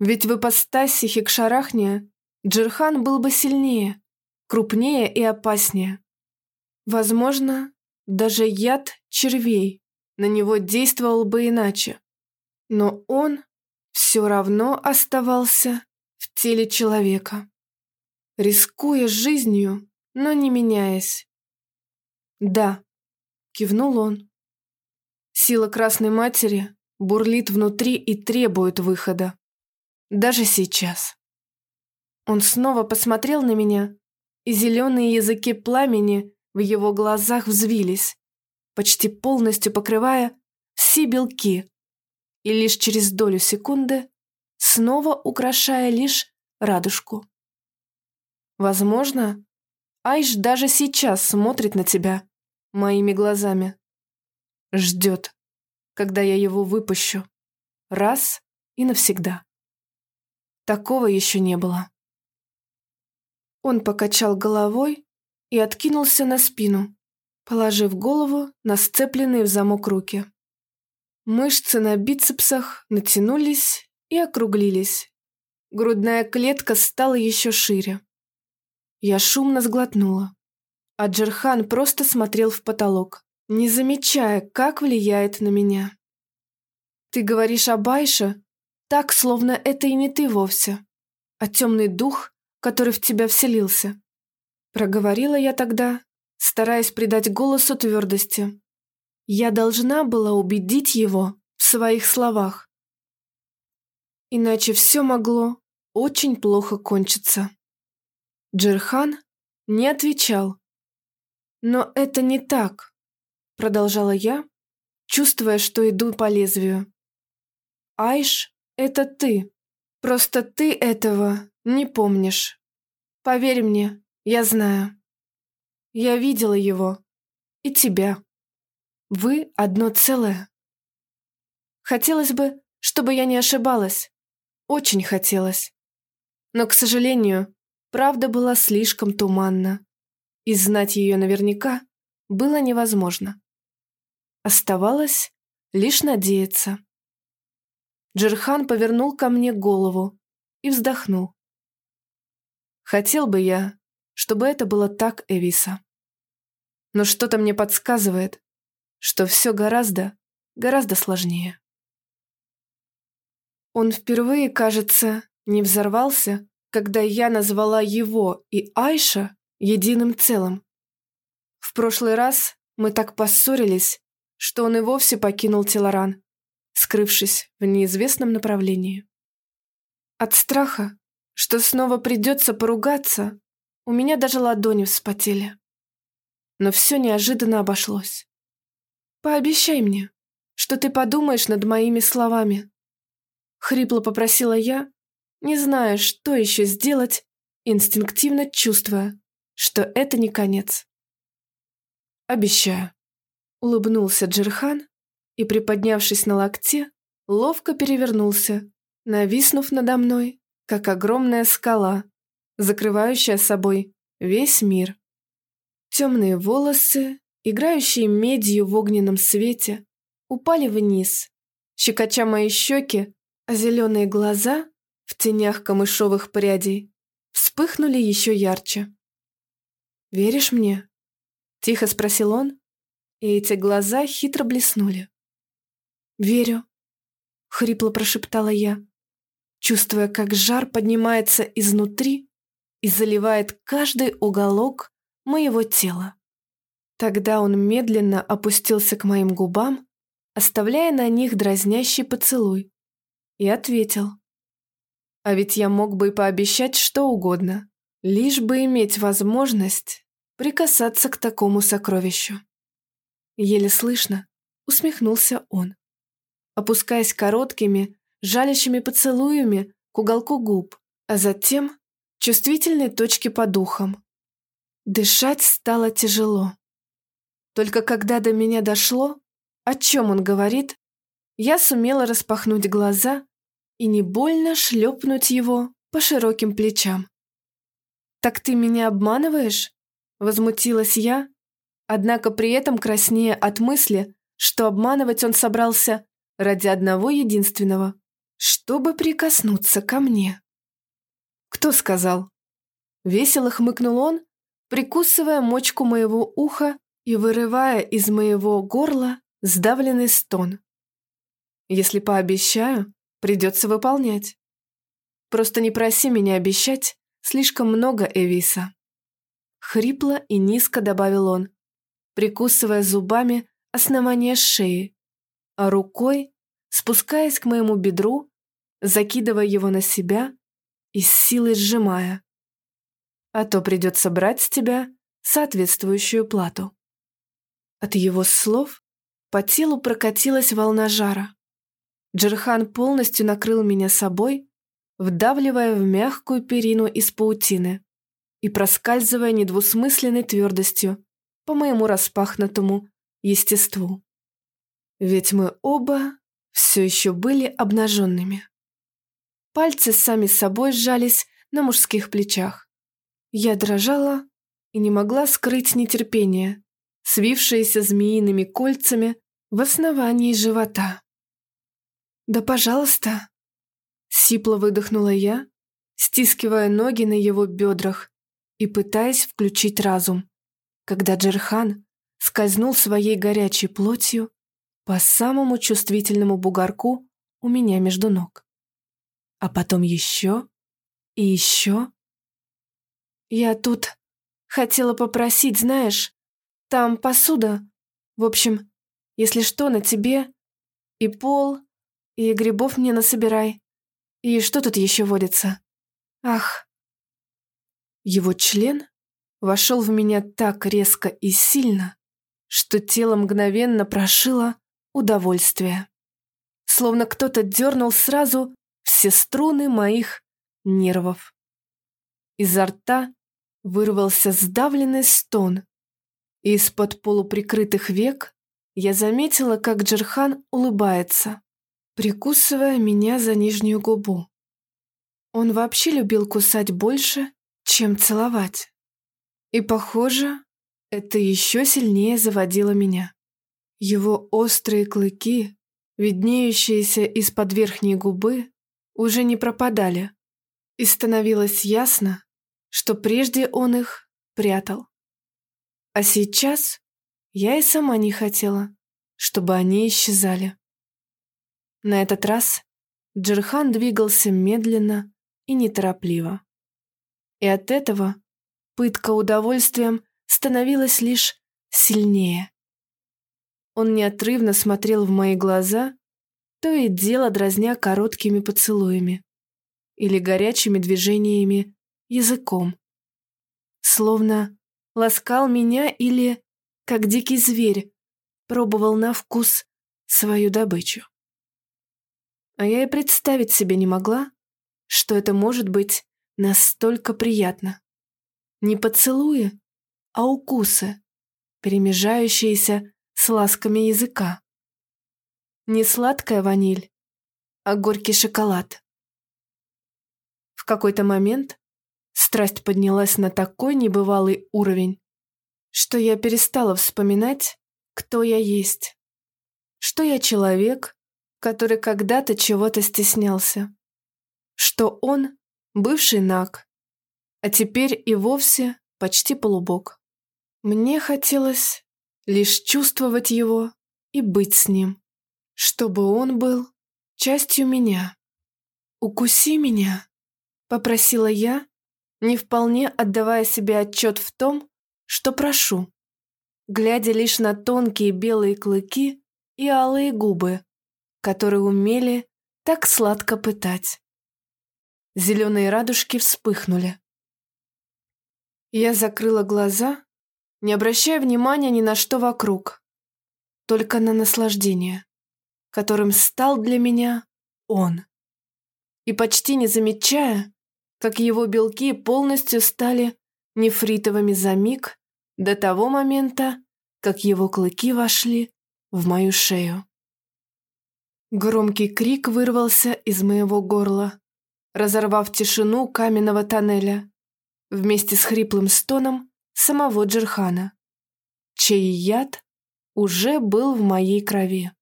Speaker 1: Ведь в ипостаси Хикшарахния Джирхан был бы сильнее, крупнее и опаснее. Возможно, даже яд червей на него действовал бы иначе. Но он все равно оставался в теле человека, рискуя жизнью, но не меняясь. «Да», — кивнул он. «Сила Красной Матери бурлит внутри и требует выхода. Даже сейчас». Он снова посмотрел на меня, и зеленые языки пламени в его глазах взвились, почти полностью покрывая все белки, и лишь через долю секунды снова украшая лишь радужку. Возможно, Айш даже сейчас смотрит на тебя моими глазами. Ждет, когда я его выпущу. Раз и навсегда. Такого еще не было. Он покачал головой и откинулся на спину, положив голову на сцепленные в замок руки. Мышцы на бицепсах натянулись и округлились. Грудная клетка стала еще шире. Я шумно сглотнула. А Джерхан просто смотрел в потолок, не замечая, как влияет на меня. «Ты говоришь об Айше так, словно это и не ты вовсе, а темный дух, который в тебя вселился. Проговорила я тогда, стараясь придать голосу твердости. Я должна была убедить его в своих словах. Иначе все могло очень плохо кончиться. Джерхан не отвечал. «Но это не так», — продолжала я, чувствуя, что иду по лезвию. «Айш — это ты. Просто ты этого не помнишь. Поверь мне, я знаю. Я видела его. И тебя. Вы одно целое. Хотелось бы, чтобы я не ошибалась. Очень хотелось. Но, к сожалению, правда была слишком туманна. И знать ее наверняка было невозможно. Оставалось лишь надеяться. Джерхан повернул ко мне голову и вздохнул. Хотел бы я, чтобы это было так, Эвиса. Но что-то мне подсказывает, что все гораздо, гораздо сложнее. Он впервые, кажется, не взорвался, когда я назвала его и Айша единым целым. В прошлый раз мы так поссорились, что он и вовсе покинул Телоран, скрывшись в неизвестном направлении. От страха что снова придется поругаться, у меня даже ладони вспотели. Но все неожиданно обошлось. «Пообещай мне, что ты подумаешь над моими словами». Хрипло попросила я, не зная, что еще сделать, инстинктивно чувствуя, что это не конец. «Обещаю», — улыбнулся Джерхан и, приподнявшись на локте, ловко перевернулся, нависнув надо мной как огромная скала, закрывающая собой весь мир. Темные волосы, играющие медью в огненном свете, упали вниз, щекоча мои щеки, а зеленые глаза в тенях камышовых прядей вспыхнули еще ярче. «Веришь мне?» – тихо спросил он, и эти глаза хитро блеснули. «Верю», – хрипло прошептала я чувствуя, как жар поднимается изнутри и заливает каждый уголок моего тела. Тогда он медленно опустился к моим губам, оставляя на них дразнящий поцелуй, и ответил. А ведь я мог бы и пообещать что угодно, лишь бы иметь возможность прикасаться к такому сокровищу. Еле слышно усмехнулся он, опускаясь короткими, жалящими поцелуями к уголку губ, а затем чувствительной точке по духам. Дышать стало тяжело. Только когда до меня дошло, о чем он говорит, я сумела распахнуть глаза и не больно шлепнуть его по широким плечам. «Так ты меня обманываешь?» – возмутилась я, однако при этом краснея от мысли, что обманывать он собрался ради одного единственного чтобы прикоснуться ко мне. «Кто сказал?» Весело хмыкнул он, прикусывая мочку моего уха и вырывая из моего горла сдавленный стон. «Если пообещаю, придется выполнять. Просто не проси меня обещать слишком много, Эвиса». Хрипло и низко добавил он, прикусывая зубами основание шеи, а рукой спускаясь к моему бедру закидывая его на себя и с силой сжимая. А то придется брать с тебя соответствующую плату. От его слов по телу прокатилась волна жара. Джерхан полностью накрыл меня собой, вдавливая в мягкую перину из паутины и проскальзывая недвусмысленной твердостью по моему распахнутому естеству. Ведь мы оба все еще были обнаженными. Пальцы сами собой сжались на мужских плечах. Я дрожала и не могла скрыть нетерпение, свившееся змеиными кольцами в основании живота. «Да пожалуйста!» Сипло выдохнула я, стискивая ноги на его бедрах и пытаясь включить разум, когда Джерхан скользнул своей горячей плотью по самому чувствительному бугорку у меня между ног. А потом еще и еще. Я тут хотела попросить, знаешь, там посуда. В общем, если что, на тебе. И пол, и грибов мне насобирай. И что тут еще водится? Ах. Его член вошел в меня так резко и сильно, что тело мгновенно прошило удовольствие. Словно кто-то дернул сразу все струны моих нервов. Изо рта вырвался сдавленный стон, и из-под полуприкрытых век я заметила, как Джерхан улыбается прикусывая меня за нижнюю губу. Он вообще любил кусать больше, чем целовать. И, похоже, это еще сильнее заводило меня. Его острые клыки, виднеющиеся из-под верхней губы, уже не пропадали, и становилось ясно, что прежде он их прятал. А сейчас я и сама не хотела, чтобы они исчезали. На этот раз Джерхан двигался медленно и неторопливо. И от этого пытка удовольствием становилась лишь сильнее. Он неотрывно смотрел в мои глаза, то и дело дразня короткими поцелуями или горячими движениями языком. Словно ласкал меня или, как дикий зверь, пробовал на вкус свою добычу. А я и представить себе не могла, что это может быть настолько приятно. Не поцелуи, а укусы, перемежающиеся с ласками языка. Не сладкая ваниль, а горький шоколад. В какой-то момент страсть поднялась на такой небывалый уровень, что я перестала вспоминать, кто я есть. Что я человек, который когда-то чего-то стеснялся. Что он бывший наг, а теперь и вовсе почти полубог. Мне хотелось лишь чувствовать его и быть с ним, чтобы он был частью меня. «Укуси меня», — попросила я, не вполне отдавая себе отчет в том, что прошу, глядя лишь на тонкие белые клыки и алые губы, которые умели так сладко пытать. Зеленые радужки вспыхнули. Я закрыла глаза, не обращая внимания ни на что вокруг, только на наслаждение, которым стал для меня он. И почти не замечая, как его белки полностью стали нефритовыми за миг до того момента, как его клыки вошли в мою шею. Громкий крик вырвался из моего горла, разорвав тишину каменного тоннеля, вместе с хриплым стоном самого Джерхана, чей яд уже был в моей крови.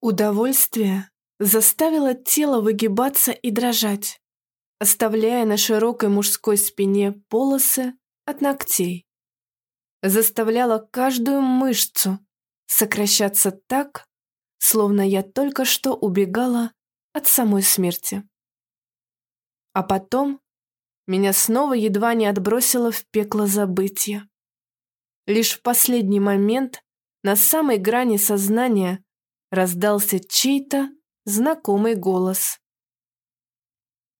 Speaker 1: Удовольствие заставило тело выгибаться и дрожать, оставляя на широкой мужской спине полосы от ногтей. Заставляло каждую мышцу сокращаться так, словно я только что убегала от самой смерти. А потом меня снова едва не отбросило в пекло забытия. Лишь в последний момент на самой грани сознания раздался чей-то знакомый голос.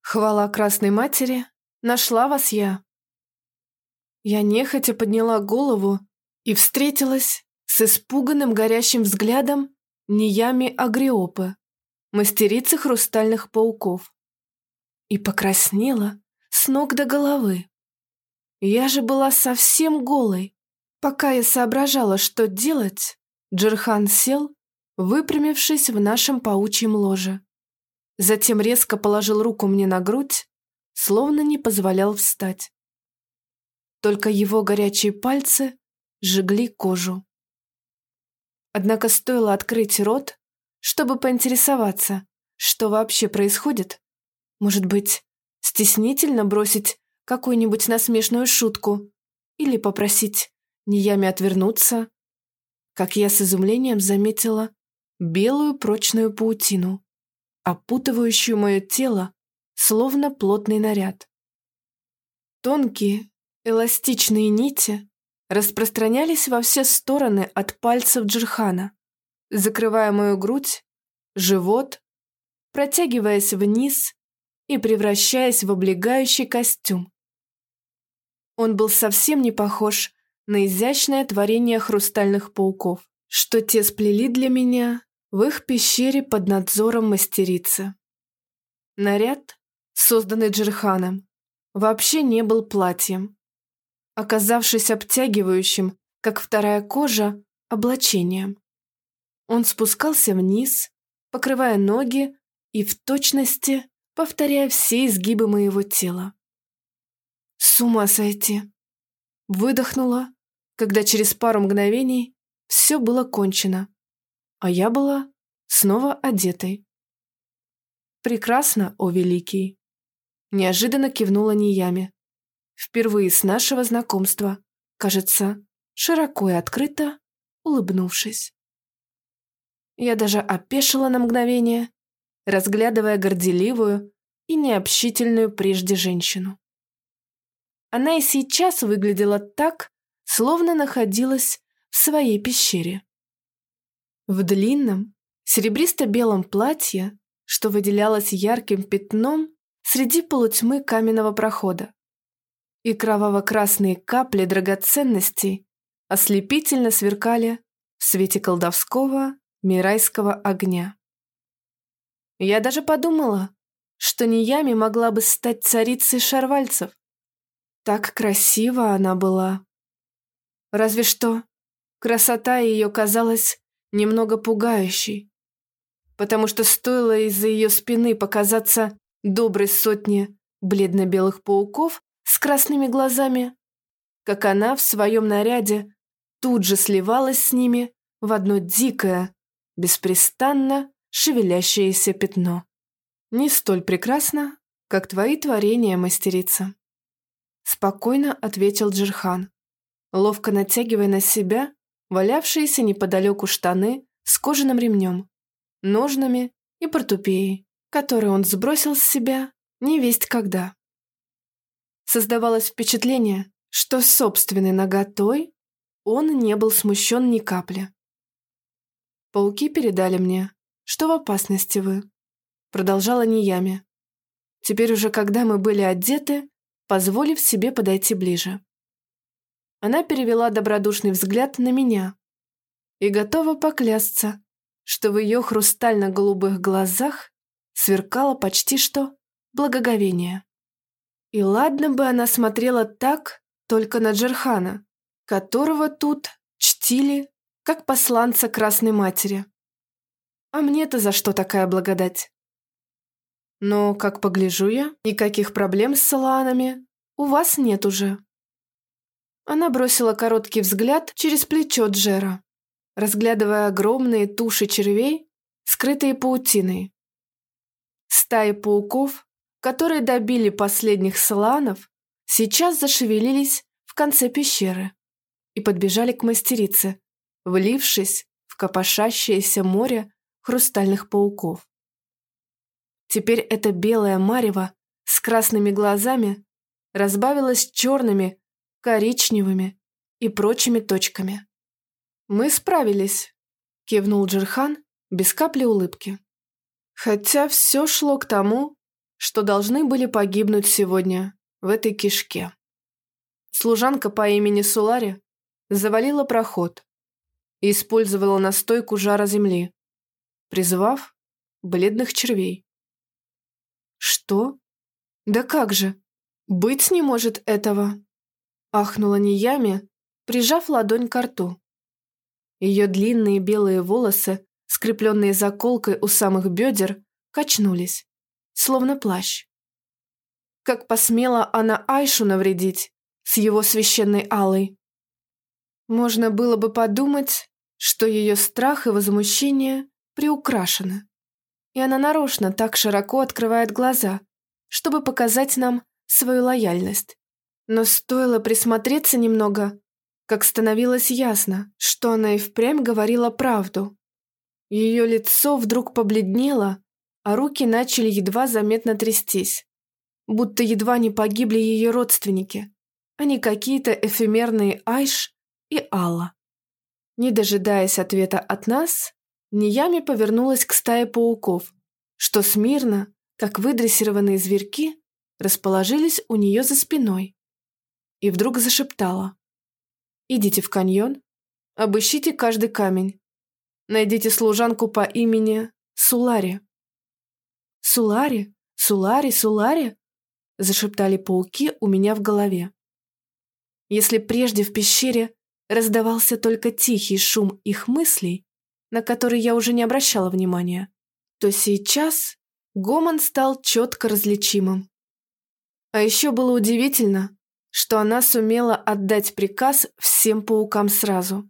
Speaker 1: «Хвала Красной Матери, нашла вас я». Я нехотя подняла голову и встретилась с испуганным горящим взглядом Ниями Агриопы, мастерицы хрустальных пауков, и покраснела с ног до головы. Я же была совсем голой. Пока я соображала, что делать, Джерхан сел, выпрямившись в нашем паучьем ложе. Затем резко положил руку мне на грудь, словно не позволял встать. Только его горячие пальцы жгли кожу. Однако стоило открыть рот, чтобы поинтересоваться, что вообще происходит. Может быть, стеснительно бросить какую-нибудь насмешную шутку или попросить Ниями отвернуться, как я с изумлением заметила белую прочную паутину, опутывающую мое тело, словно плотный наряд. Тонкие, эластичные нити распространялись во все стороны от пальцев Джирхана, закрывая мою грудь, живот, протягиваясь вниз и превращаясь в облегающий костюм. Он был совсем не похож на изящное творение хрустальных пауков, что те сплели для меня в их пещере под надзором мастерицы. Наряд, созданный Джерханом, вообще не был платьем, оказавшись обтягивающим, как вторая кожа, облачением. Он спускался вниз, покрывая ноги и в точности повторяя все изгибы моего тела. С ума сойти. Выдохнула, когда через пару мгновений все было кончено, а я была снова одетой. «Прекрасно, о великий!» Неожиданно кивнула Ниями. Впервые с нашего знакомства, кажется, широко и открыто, улыбнувшись. Я даже опешила на мгновение, разглядывая горделивую и необщительную прежде женщину. Она и сейчас выглядела так, словно находилась в своей пещере. В длинном, серебристо-белом платье, что выделялось ярким пятном среди полутьмы каменного прохода. И кроваво-красные капли драгоценностей ослепительно сверкали в свете колдовского мирайского огня. Я даже подумала, что Ниями могла бы стать царицей шарвальцев. Так красива она была. Разве что красота ее казалась немного пугающей, потому что стоило из-за ее спины показаться доброй сотни бледно-белых пауков с красными глазами, как она в своем наряде тут же сливалась с ними в одно дикое, беспрестанно шевелящееся пятно. Не столь прекрасно, как твои творения, мастерица. Спокойно ответил Джирхан, ловко натягивая на себя валявшиеся неподалеку штаны с кожаным ремнем, ножнами и портупеей, которые он сбросил с себя невесть когда. Создавалось впечатление, что собственной наготой он не был смущен ни капли. Пауки передали мне, что в опасности вы. Продолжала Ниями. Теперь уже когда мы были одеты, позволив себе подойти ближе. Она перевела добродушный взгляд на меня и готова поклясться, что в ее хрустально-голубых глазах сверкало почти что благоговение. И ладно бы она смотрела так только на Джерхана, которого тут чтили как посланца Красной Матери. А мне-то за что такая благодать? Но, как погляжу я, никаких проблем с саланами у вас нет уже. Она бросила короткий взгляд через плечо Джера, разглядывая огромные туши червей, скрытые паутиной. Стаи пауков, которые добили последних саланов, сейчас зашевелились в конце пещеры и подбежали к мастерице, влившись в копошащееся море хрустальных пауков. Теперь это белое марево с красными глазами разбавилось черными, коричневыми и прочими точками. «Мы справились», — кивнул Джерхан без капли улыбки. Хотя все шло к тому, что должны были погибнуть сегодня в этой кишке. Служанка по имени Сулари завалила проход и использовала настойку жара земли, призвав бледных червей. Что? Да как же? Быть не может этого. Ахнула Ниями, прижав ладонь к рту. Ее длинные белые волосы, скрепленные заколкой у самых бедер, качнулись, словно плащ. Как посмела она Айшу навредить с его священной алой. Можно было бы подумать, что ее страх и возмущение приукрашены. И она нарочно так широко открывает глаза, чтобы показать нам свою лояльность. Но стоило присмотреться немного, как становилось ясно, что она и впрямь говорила правду. Ее лицо вдруг побледнело, а руки начали едва заметно трястись, будто едва не погибли ее родственники, а не какие-то эфемерные Айш и Алла. Не дожидаясь ответа от нас, Ниями повернулась к стае пауков, что смирно, как выдрессированные зверьки, расположились у нее за спиной. И вдруг зашептала. «Идите в каньон, обыщите каждый камень, найдите служанку по имени Сулари». «Сулари? Сулари? Сулари?» зашептали пауки у меня в голове. Если прежде в пещере раздавался только тихий шум их мыслей, на который я уже не обращала внимания, то сейчас гомон стал четко различимым. А еще было удивительно, что она сумела отдать приказ всем паукам сразу.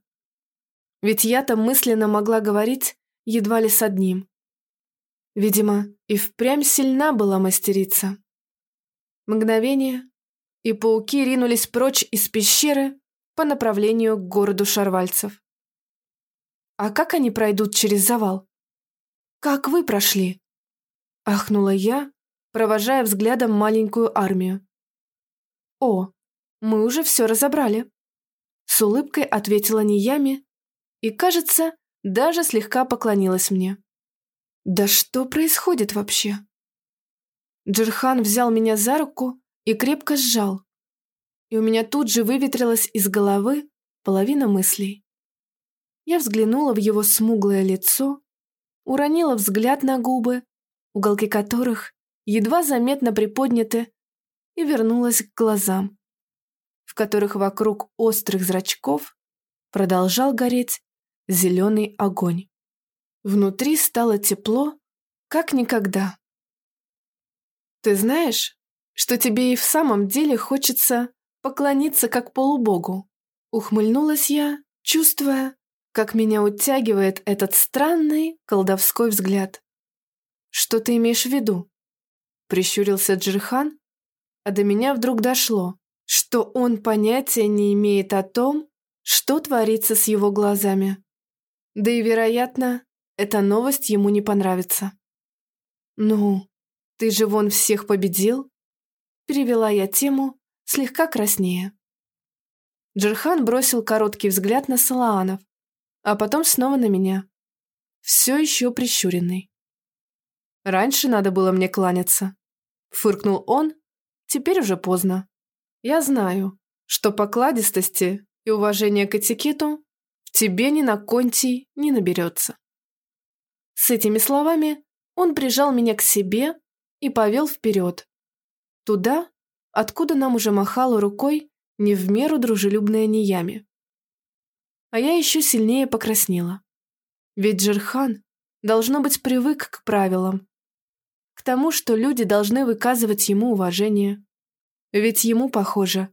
Speaker 1: Ведь я-то мысленно могла говорить едва ли с одним. Видимо, и впрямь сильна была мастерица. Мгновение, и пауки ринулись прочь из пещеры по направлению к городу Шарвальцев. «А как они пройдут через завал?» «Как вы прошли?» – ахнула я, провожая взглядом маленькую армию. «О, мы уже все разобрали», – с улыбкой ответила Ниями и, кажется, даже слегка поклонилась мне. «Да что происходит вообще?» Джерхан взял меня за руку и крепко сжал. И у меня тут же выветрилась из головы половина мыслей. Я взглянула в его смуглое лицо, уронила взгляд на губы, уголки которых едва заметно приподняты, и вернулась к глазам, в которых вокруг острых зрачков продолжал гореть зеленый огонь. Внутри стало тепло, как никогда. «Ты знаешь, что тебе и в самом деле хочется поклониться как полубогу?» Ухмыльнулась я, чувствуя, как меня утягивает этот странный колдовской взгляд. «Что ты имеешь в виду?» Прищурился Джирхан, а до меня вдруг дошло, что он понятия не имеет о том, что творится с его глазами. Да и, вероятно, эта новость ему не понравится. «Ну, «Ты же вон всех победил?» Перевела я тему, слегка краснее. Джерхан бросил короткий взгляд на Салаанов, а потом снова на меня. Все еще прищуренный. «Раньше надо было мне кланяться», — фыркнул он, теперь уже поздно. «Я знаю, что покладистости и уважения к этикету в тебе ни на контий не наберется». С этими словами он прижал меня к себе и повел вперед. Туда, откуда нам уже махала рукой не в меру дружелюбная Ниями. А я еще сильнее покраснела. Ведь Джерхан, должно быть, привык к правилам. К тому, что люди должны выказывать ему уважение. Ведь ему, похоже,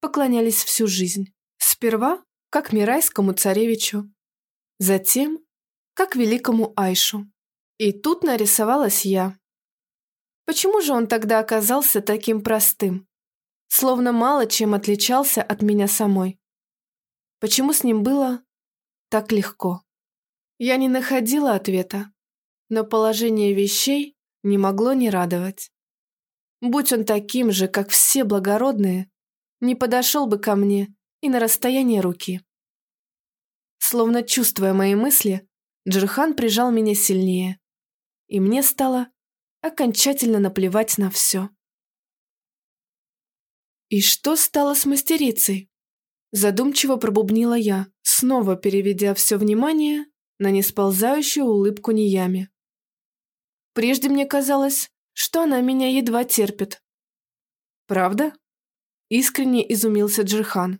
Speaker 1: поклонялись всю жизнь. Сперва, как Мирайскому царевичу. Затем, как великому Айшу. И тут нарисовалась я, Почему же он тогда оказался таким простым? Словно мало чем отличался от меня самой. Почему с ним было так легко? Я не находила ответа, но положение вещей не могло не радовать. Будь он таким же, как все благородные, не подошел бы ко мне и на расстояние руки. Словно чувствуя мои мысли, Джерхан прижал меня сильнее, и мне стало окончательно наплевать на все. «И что стало с мастерицей?» Задумчиво пробубнила я, снова переведя все внимание на несползающую улыбку Ниями. Прежде мне казалось, что она меня едва терпит, «Правда?» – искренне изумился Джирхан.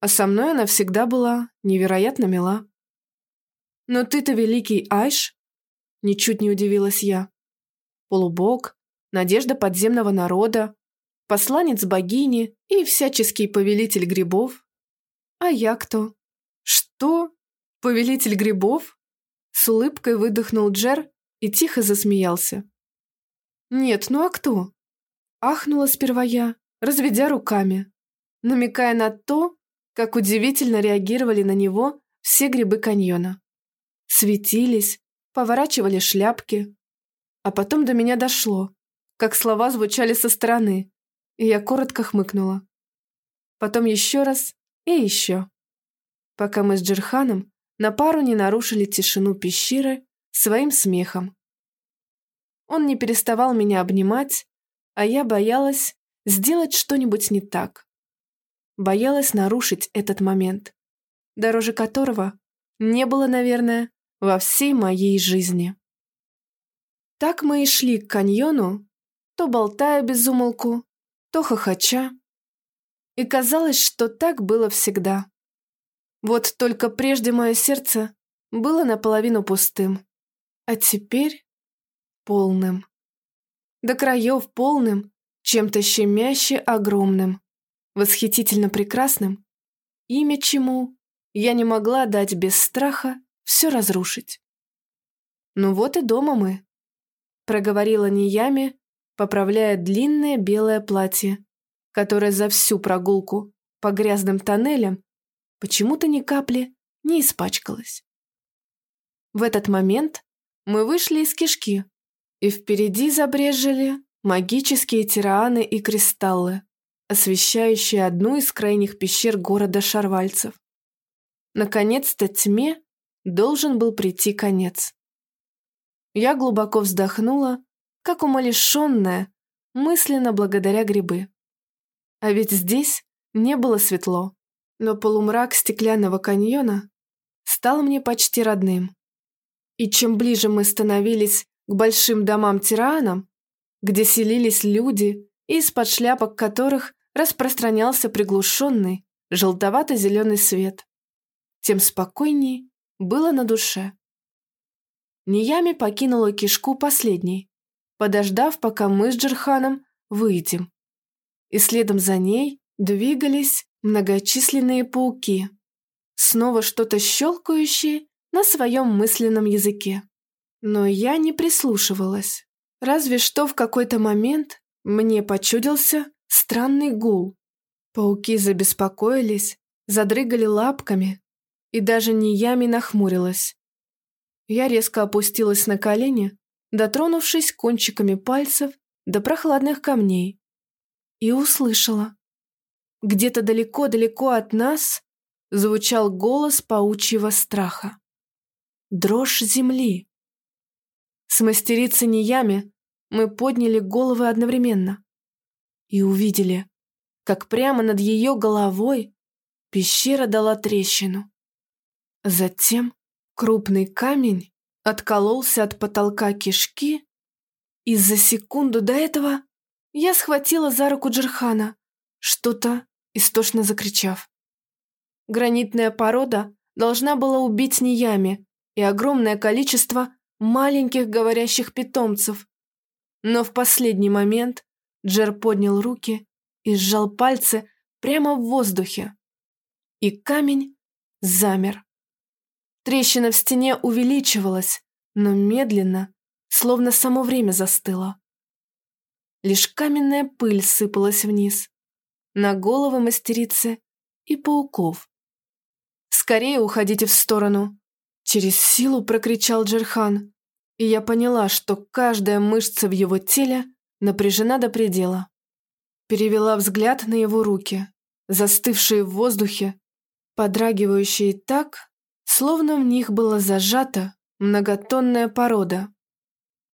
Speaker 1: А со мной она всегда была невероятно мила. «Но ты-то великий Айш?» – ничуть не удивилась я. Полубог, надежда подземного народа, посланец богини и всяческий повелитель грибов. А я кто? Что? Повелитель грибов? С улыбкой выдохнул Джер и тихо засмеялся. Нет, ну а кто? Ахнула сперва я, разведя руками, намекая на то, как удивительно реагировали на него все грибы каньона. Светились, поворачивали шляпки. А потом до меня дошло, как слова звучали со стороны, и я коротко хмыкнула. Потом еще раз и еще. Пока мы с Джерханом на пару не нарушили тишину пещеры своим смехом. Он не переставал меня обнимать, а я боялась сделать что-нибудь не так. Боялась нарушить этот момент, дороже которого не было, наверное, во всей моей жизни. Так мы и шли к каньону, то болтая без умолку, то хохоча. И казалось, что так было всегда. Вот только прежде мое сердце было наполовину пустым, а теперь полным. До краев полным, чем-то щемяще огромным, восхитительно прекрасным, имя чему я не могла дать без страха все разрушить. «Ну вот и дома мы», — проговорила Ниями, поправляя длинное белое платье, которое за всю прогулку по грязным тоннелям почему-то ни капли не испачкалось. В этот момент мы вышли из кишки, и впереди забрежили магические тираны и кристаллы, освещающие одну из крайних пещер города Шарвальцев. Наконец-то тьме должен был прийти конец. Я глубоко вздохнула как умалишенная, мысленно благодаря грибы. А ведь здесь не было светло, но полумрак стеклянного каньона стал мне почти родным. И чем ближе мы становились к большим домам-тиранам, где селились люди, из-под шляпок которых распространялся приглушенный желтовато-зеленый свет, тем спокойней было на душе. Ниями покинула кишку последней, подождав, пока мы с Джерханом выйдем. И следом за ней двигались многочисленные пауки, снова что-то щелкающее на своем мысленном языке. Но я не прислушивалась. Разве что в какой-то момент мне почудился странный гул. Пауки забеспокоились, задрыгали лапками, и даже Ниями нахмурилась. Я резко опустилась на колени дотронувшись кончиками пальцев до прохладных камней, и услышала. Где-то далеко-далеко от нас звучал голос паучьего страха. Дрожь земли. С мастерицей Ниями мы подняли головы одновременно и увидели, как прямо над ее головой пещера дала трещину. Затем крупный камень откололся от потолка кишки, и за секунду до этого я схватила за руку Джерхана, что-то истошно закричав. Гранитная порода должна была убить Ниями и огромное количество маленьких говорящих питомцев. Но в последний момент Джер поднял руки и сжал пальцы прямо в воздухе. И камень замер. Трещина в стене увеличивалась, но медленно, словно само время застыло. Лишь каменная пыль сыпалась вниз, на головы мастерицы и пауков. «Скорее уходите в сторону!» Через силу прокричал Джерхан, и я поняла, что каждая мышца в его теле напряжена до предела. Перевела взгляд на его руки, застывшие в воздухе, подрагивающие так, словно в них была зажата многотонная порода.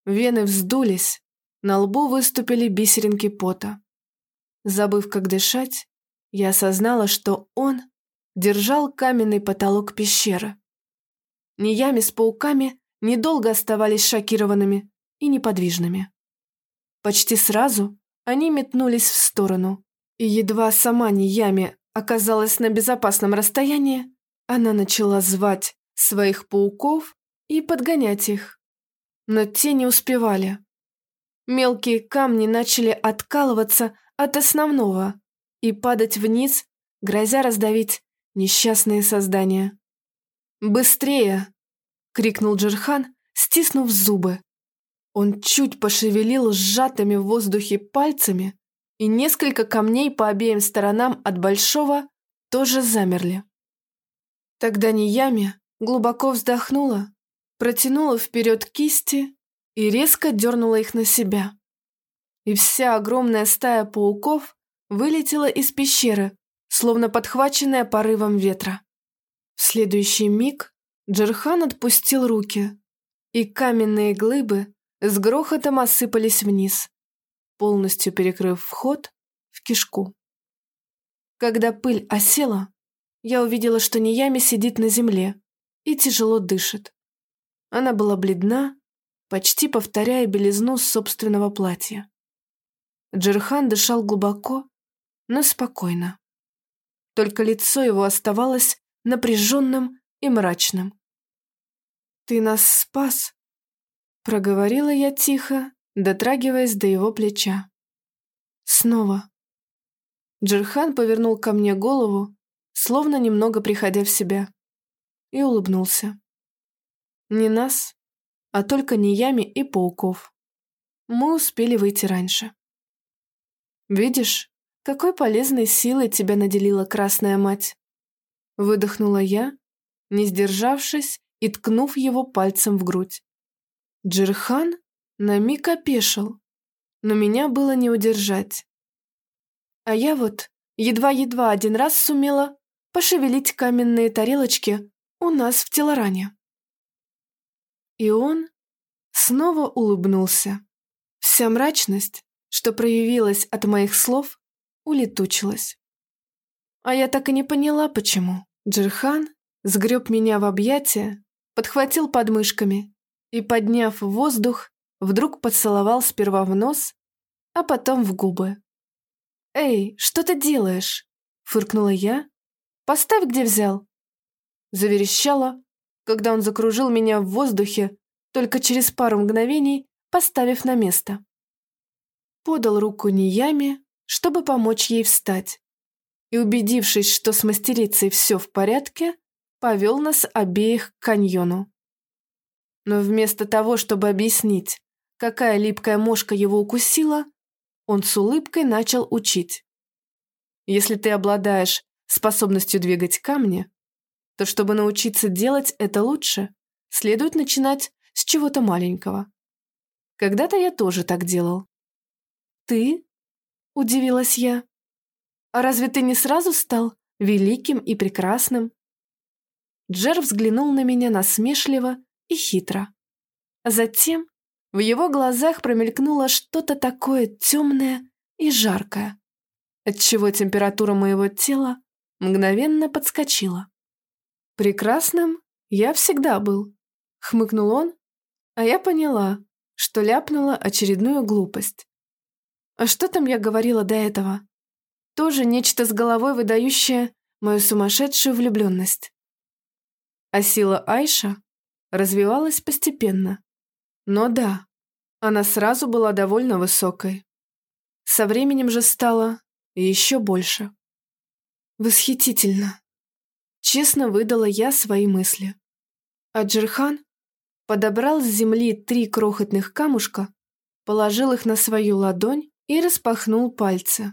Speaker 1: Вены вздулись, на лбу выступили бисеринки пота. Забыв, как дышать, я осознала, что он держал каменный потолок пещеры. Ниями с пауками недолго оставались шокированными и неподвижными. Почти сразу они метнулись в сторону. И едва сама Ниями оказалась на безопасном расстоянии, она начала звать своих пауков и подгонять их. Но те не успевали. Мелкие камни начали откалываться от основного и падать вниз, грозя раздавить несчастные создания. «Быстрее!» — крикнул Джерхан, стиснув зубы. Он чуть пошевелил сжатыми в воздухе пальцами, и несколько камней по обеим сторонам от большого тоже замерли. Тогда Ниями глубоко вздохнула, протянула вперед кисти и резко дернула их на себя. И вся огромная стая пауков вылетела из пещеры, словно подхваченная порывом ветра. В следующий миг Джерхан отпустил руки, и каменные глыбы с грохотом осыпались вниз, полностью перекрыв вход в кишку. Когда пыль осела, я увидела, что Ниями сидит на земле и тяжело дышит. Она была бледна, почти повторяя белизну собственного платья. Джерхан дышал глубоко, но спокойно. Только лицо его оставалось напряженным и мрачным. «Ты нас спас», — проговорила я тихо, дотрагиваясь до его плеча. Снова. Джерхан повернул ко мне голову, словно немного приходя в себя, и улыбнулся. Не нас, а только Ниями и пауков. Мы успели выйти раньше. «Видишь, какой полезной силой тебя наделила Красная Мать?» Выдохнула я, не сдержавшись и ткнув его пальцем в грудь. Джирхан на миг опешил, но меня было не удержать. А я вот едва-едва один раз сумела пошевелить каменные тарелочки у нас в телоране. И он снова улыбнулся. Вся мрачность, что проявилась от моих слов, улетучилась. А я так и не поняла, почему. Джерхан сгреб меня в объятия, подхватил подмышками и, подняв в воздух, вдруг поцеловал сперва в нос, а потом в губы. «Эй, что ты делаешь?» — фыркнула я. «Поставь, где взял». Заверещала, когда он закружил меня в воздухе, только через пару мгновений поставив на место. Подал руку Нияме, чтобы помочь ей встать, и, убедившись, что с мастерицей все в порядке, повел нас обеих к каньону. Но вместо того, чтобы объяснить, какая липкая мошка его укусила, он с улыбкой начал учить. Если ты обладаешь способностью двигать камни, то чтобы научиться делать это лучше, следует начинать с чего-то маленького. Когда-то я тоже так делал. «Ты?» – удивилась я. «А разве ты не сразу стал великим и прекрасным?» Джер взглянул на меня насмешливо и хитро. Затем в его глазах промелькнуло что-то такое темное и жаркое, отчего температура моего тела мгновенно подскочила. «Прекрасным я всегда был», — хмыкнул он, а я поняла, что ляпнула очередную глупость. А что там я говорила до этого? Тоже нечто с головой выдающее мою сумасшедшую влюбленность. А сила Айша развивалась постепенно. Но да, она сразу была довольно высокой. Со временем же стало еще больше. Восхитительно. Честно выдала я свои мысли. А Джерхан подобрал с земли три крохотных камушка, положил их на свою ладонь и распахнул пальцы.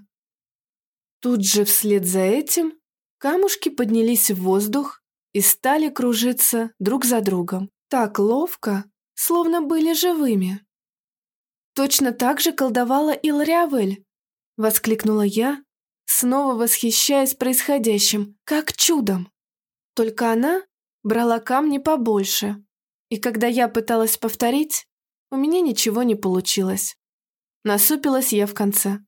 Speaker 1: Тут же вслед за этим камушки поднялись в воздух и стали кружиться друг за другом, так ловко, словно были живыми. «Точно так же колдовала и Лориавель!» — воскликнула я, снова восхищаясь происходящим, как чудом. Только она брала камни побольше, и когда я пыталась повторить, у меня ничего не получилось. Насупилась я в конце.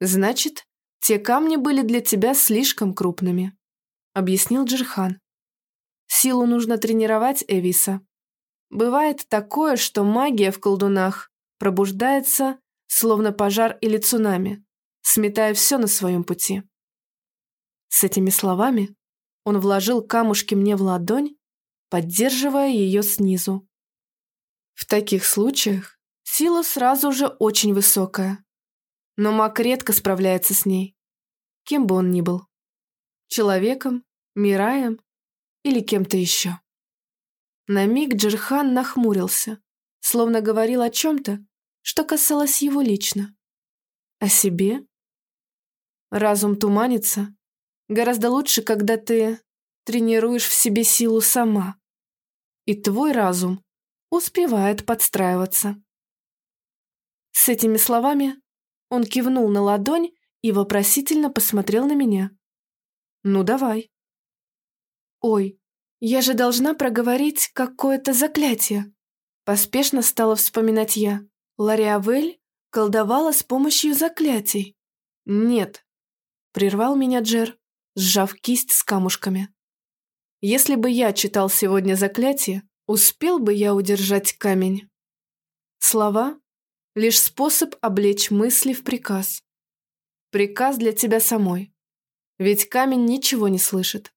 Speaker 1: «Значит, те камни были для тебя слишком крупными», — объяснил Джерхан. «Силу нужно тренировать, Эвиса. Бывает такое, что магия в колдунах пробуждается словно пожар или цунами, сметая все на своем пути. С этими словами он вложил камушки мне в ладонь, поддерживая ее снизу. В таких случаях сила сразу же очень высокая, но маг редко справляется с ней, кем бы он ни был. Человеком, Мираем или кем-то еще. На миг Джерхан нахмурился, словно говорил о чем-то, что касалось его лично. О себе? Разум туманится. Гораздо лучше, когда ты тренируешь в себе силу сама. И твой разум успевает подстраиваться. С этими словами он кивнул на ладонь и вопросительно посмотрел на меня. «Ну, давай». «Ой, я же должна проговорить какое-то заклятие», поспешно стала вспоминать я. Лариавель колдовала с помощью заклятий. «Нет», — прервал меня Джер, сжав кисть с камушками. «Если бы я читал сегодня заклятие, успел бы я удержать камень». Слова — лишь способ облечь мысли в приказ. Приказ для тебя самой. Ведь камень ничего не слышит.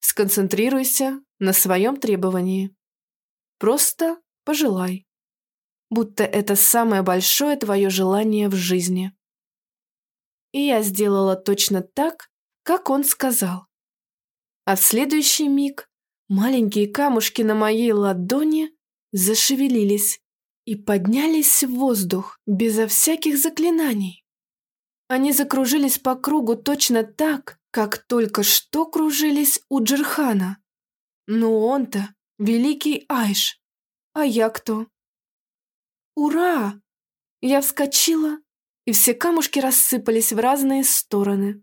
Speaker 1: Сконцентрируйся на своем требовании. Просто пожелай. Будто это самое большое твое желание в жизни. И я сделала точно так, как он сказал. А в следующий миг маленькие камушки на моей ладони зашевелились и поднялись в воздух безо всяких заклинаний. Они закружились по кругу точно так, как только что кружились у Джерхана. Но он-то великий Айш. А я кто? Ура! Я вскочила, и все камушки рассыпались в разные стороны.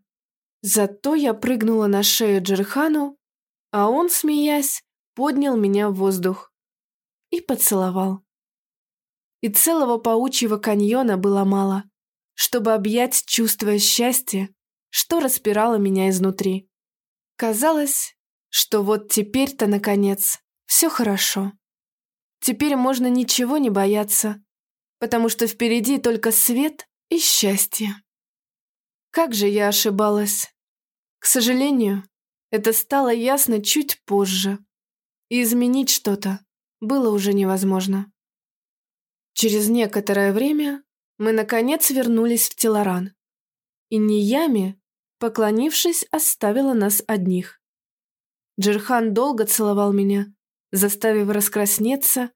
Speaker 1: Зато я прыгнула на шею Джерхану, а он, смеясь, поднял меня в воздух и поцеловал. И целого паучьего каньона было мало чтобы объять чувство счастья, что распирало меня изнутри. Казалось, что вот теперь-то, наконец, все хорошо. Теперь можно ничего не бояться, потому что впереди только свет и счастье. Как же я ошибалась. К сожалению, это стало ясно чуть позже, и изменить что-то было уже невозможно. Через некоторое время мы, наконец, вернулись в Телоран. И Ниями, поклонившись, оставила нас одних. Джерхан долго целовал меня, заставив раскраснеться,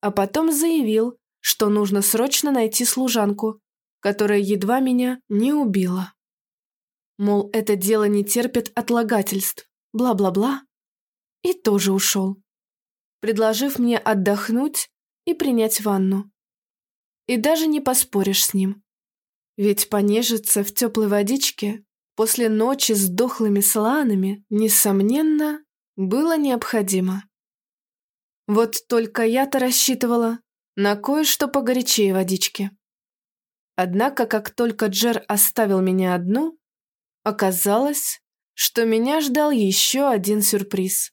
Speaker 1: а потом заявил, что нужно срочно найти служанку, которая едва меня не убила. Мол, это дело не терпит отлагательств, бла-бла-бла, и тоже ушел, предложив мне отдохнуть и принять ванну и даже не поспоришь с ним. Ведь понежиться в теплой водичке после ночи с дохлыми сланами, несомненно, было необходимо. Вот только я-то рассчитывала на кое-что погорячее водички. Однако, как только Джер оставил меня одну, оказалось, что меня ждал еще один сюрприз.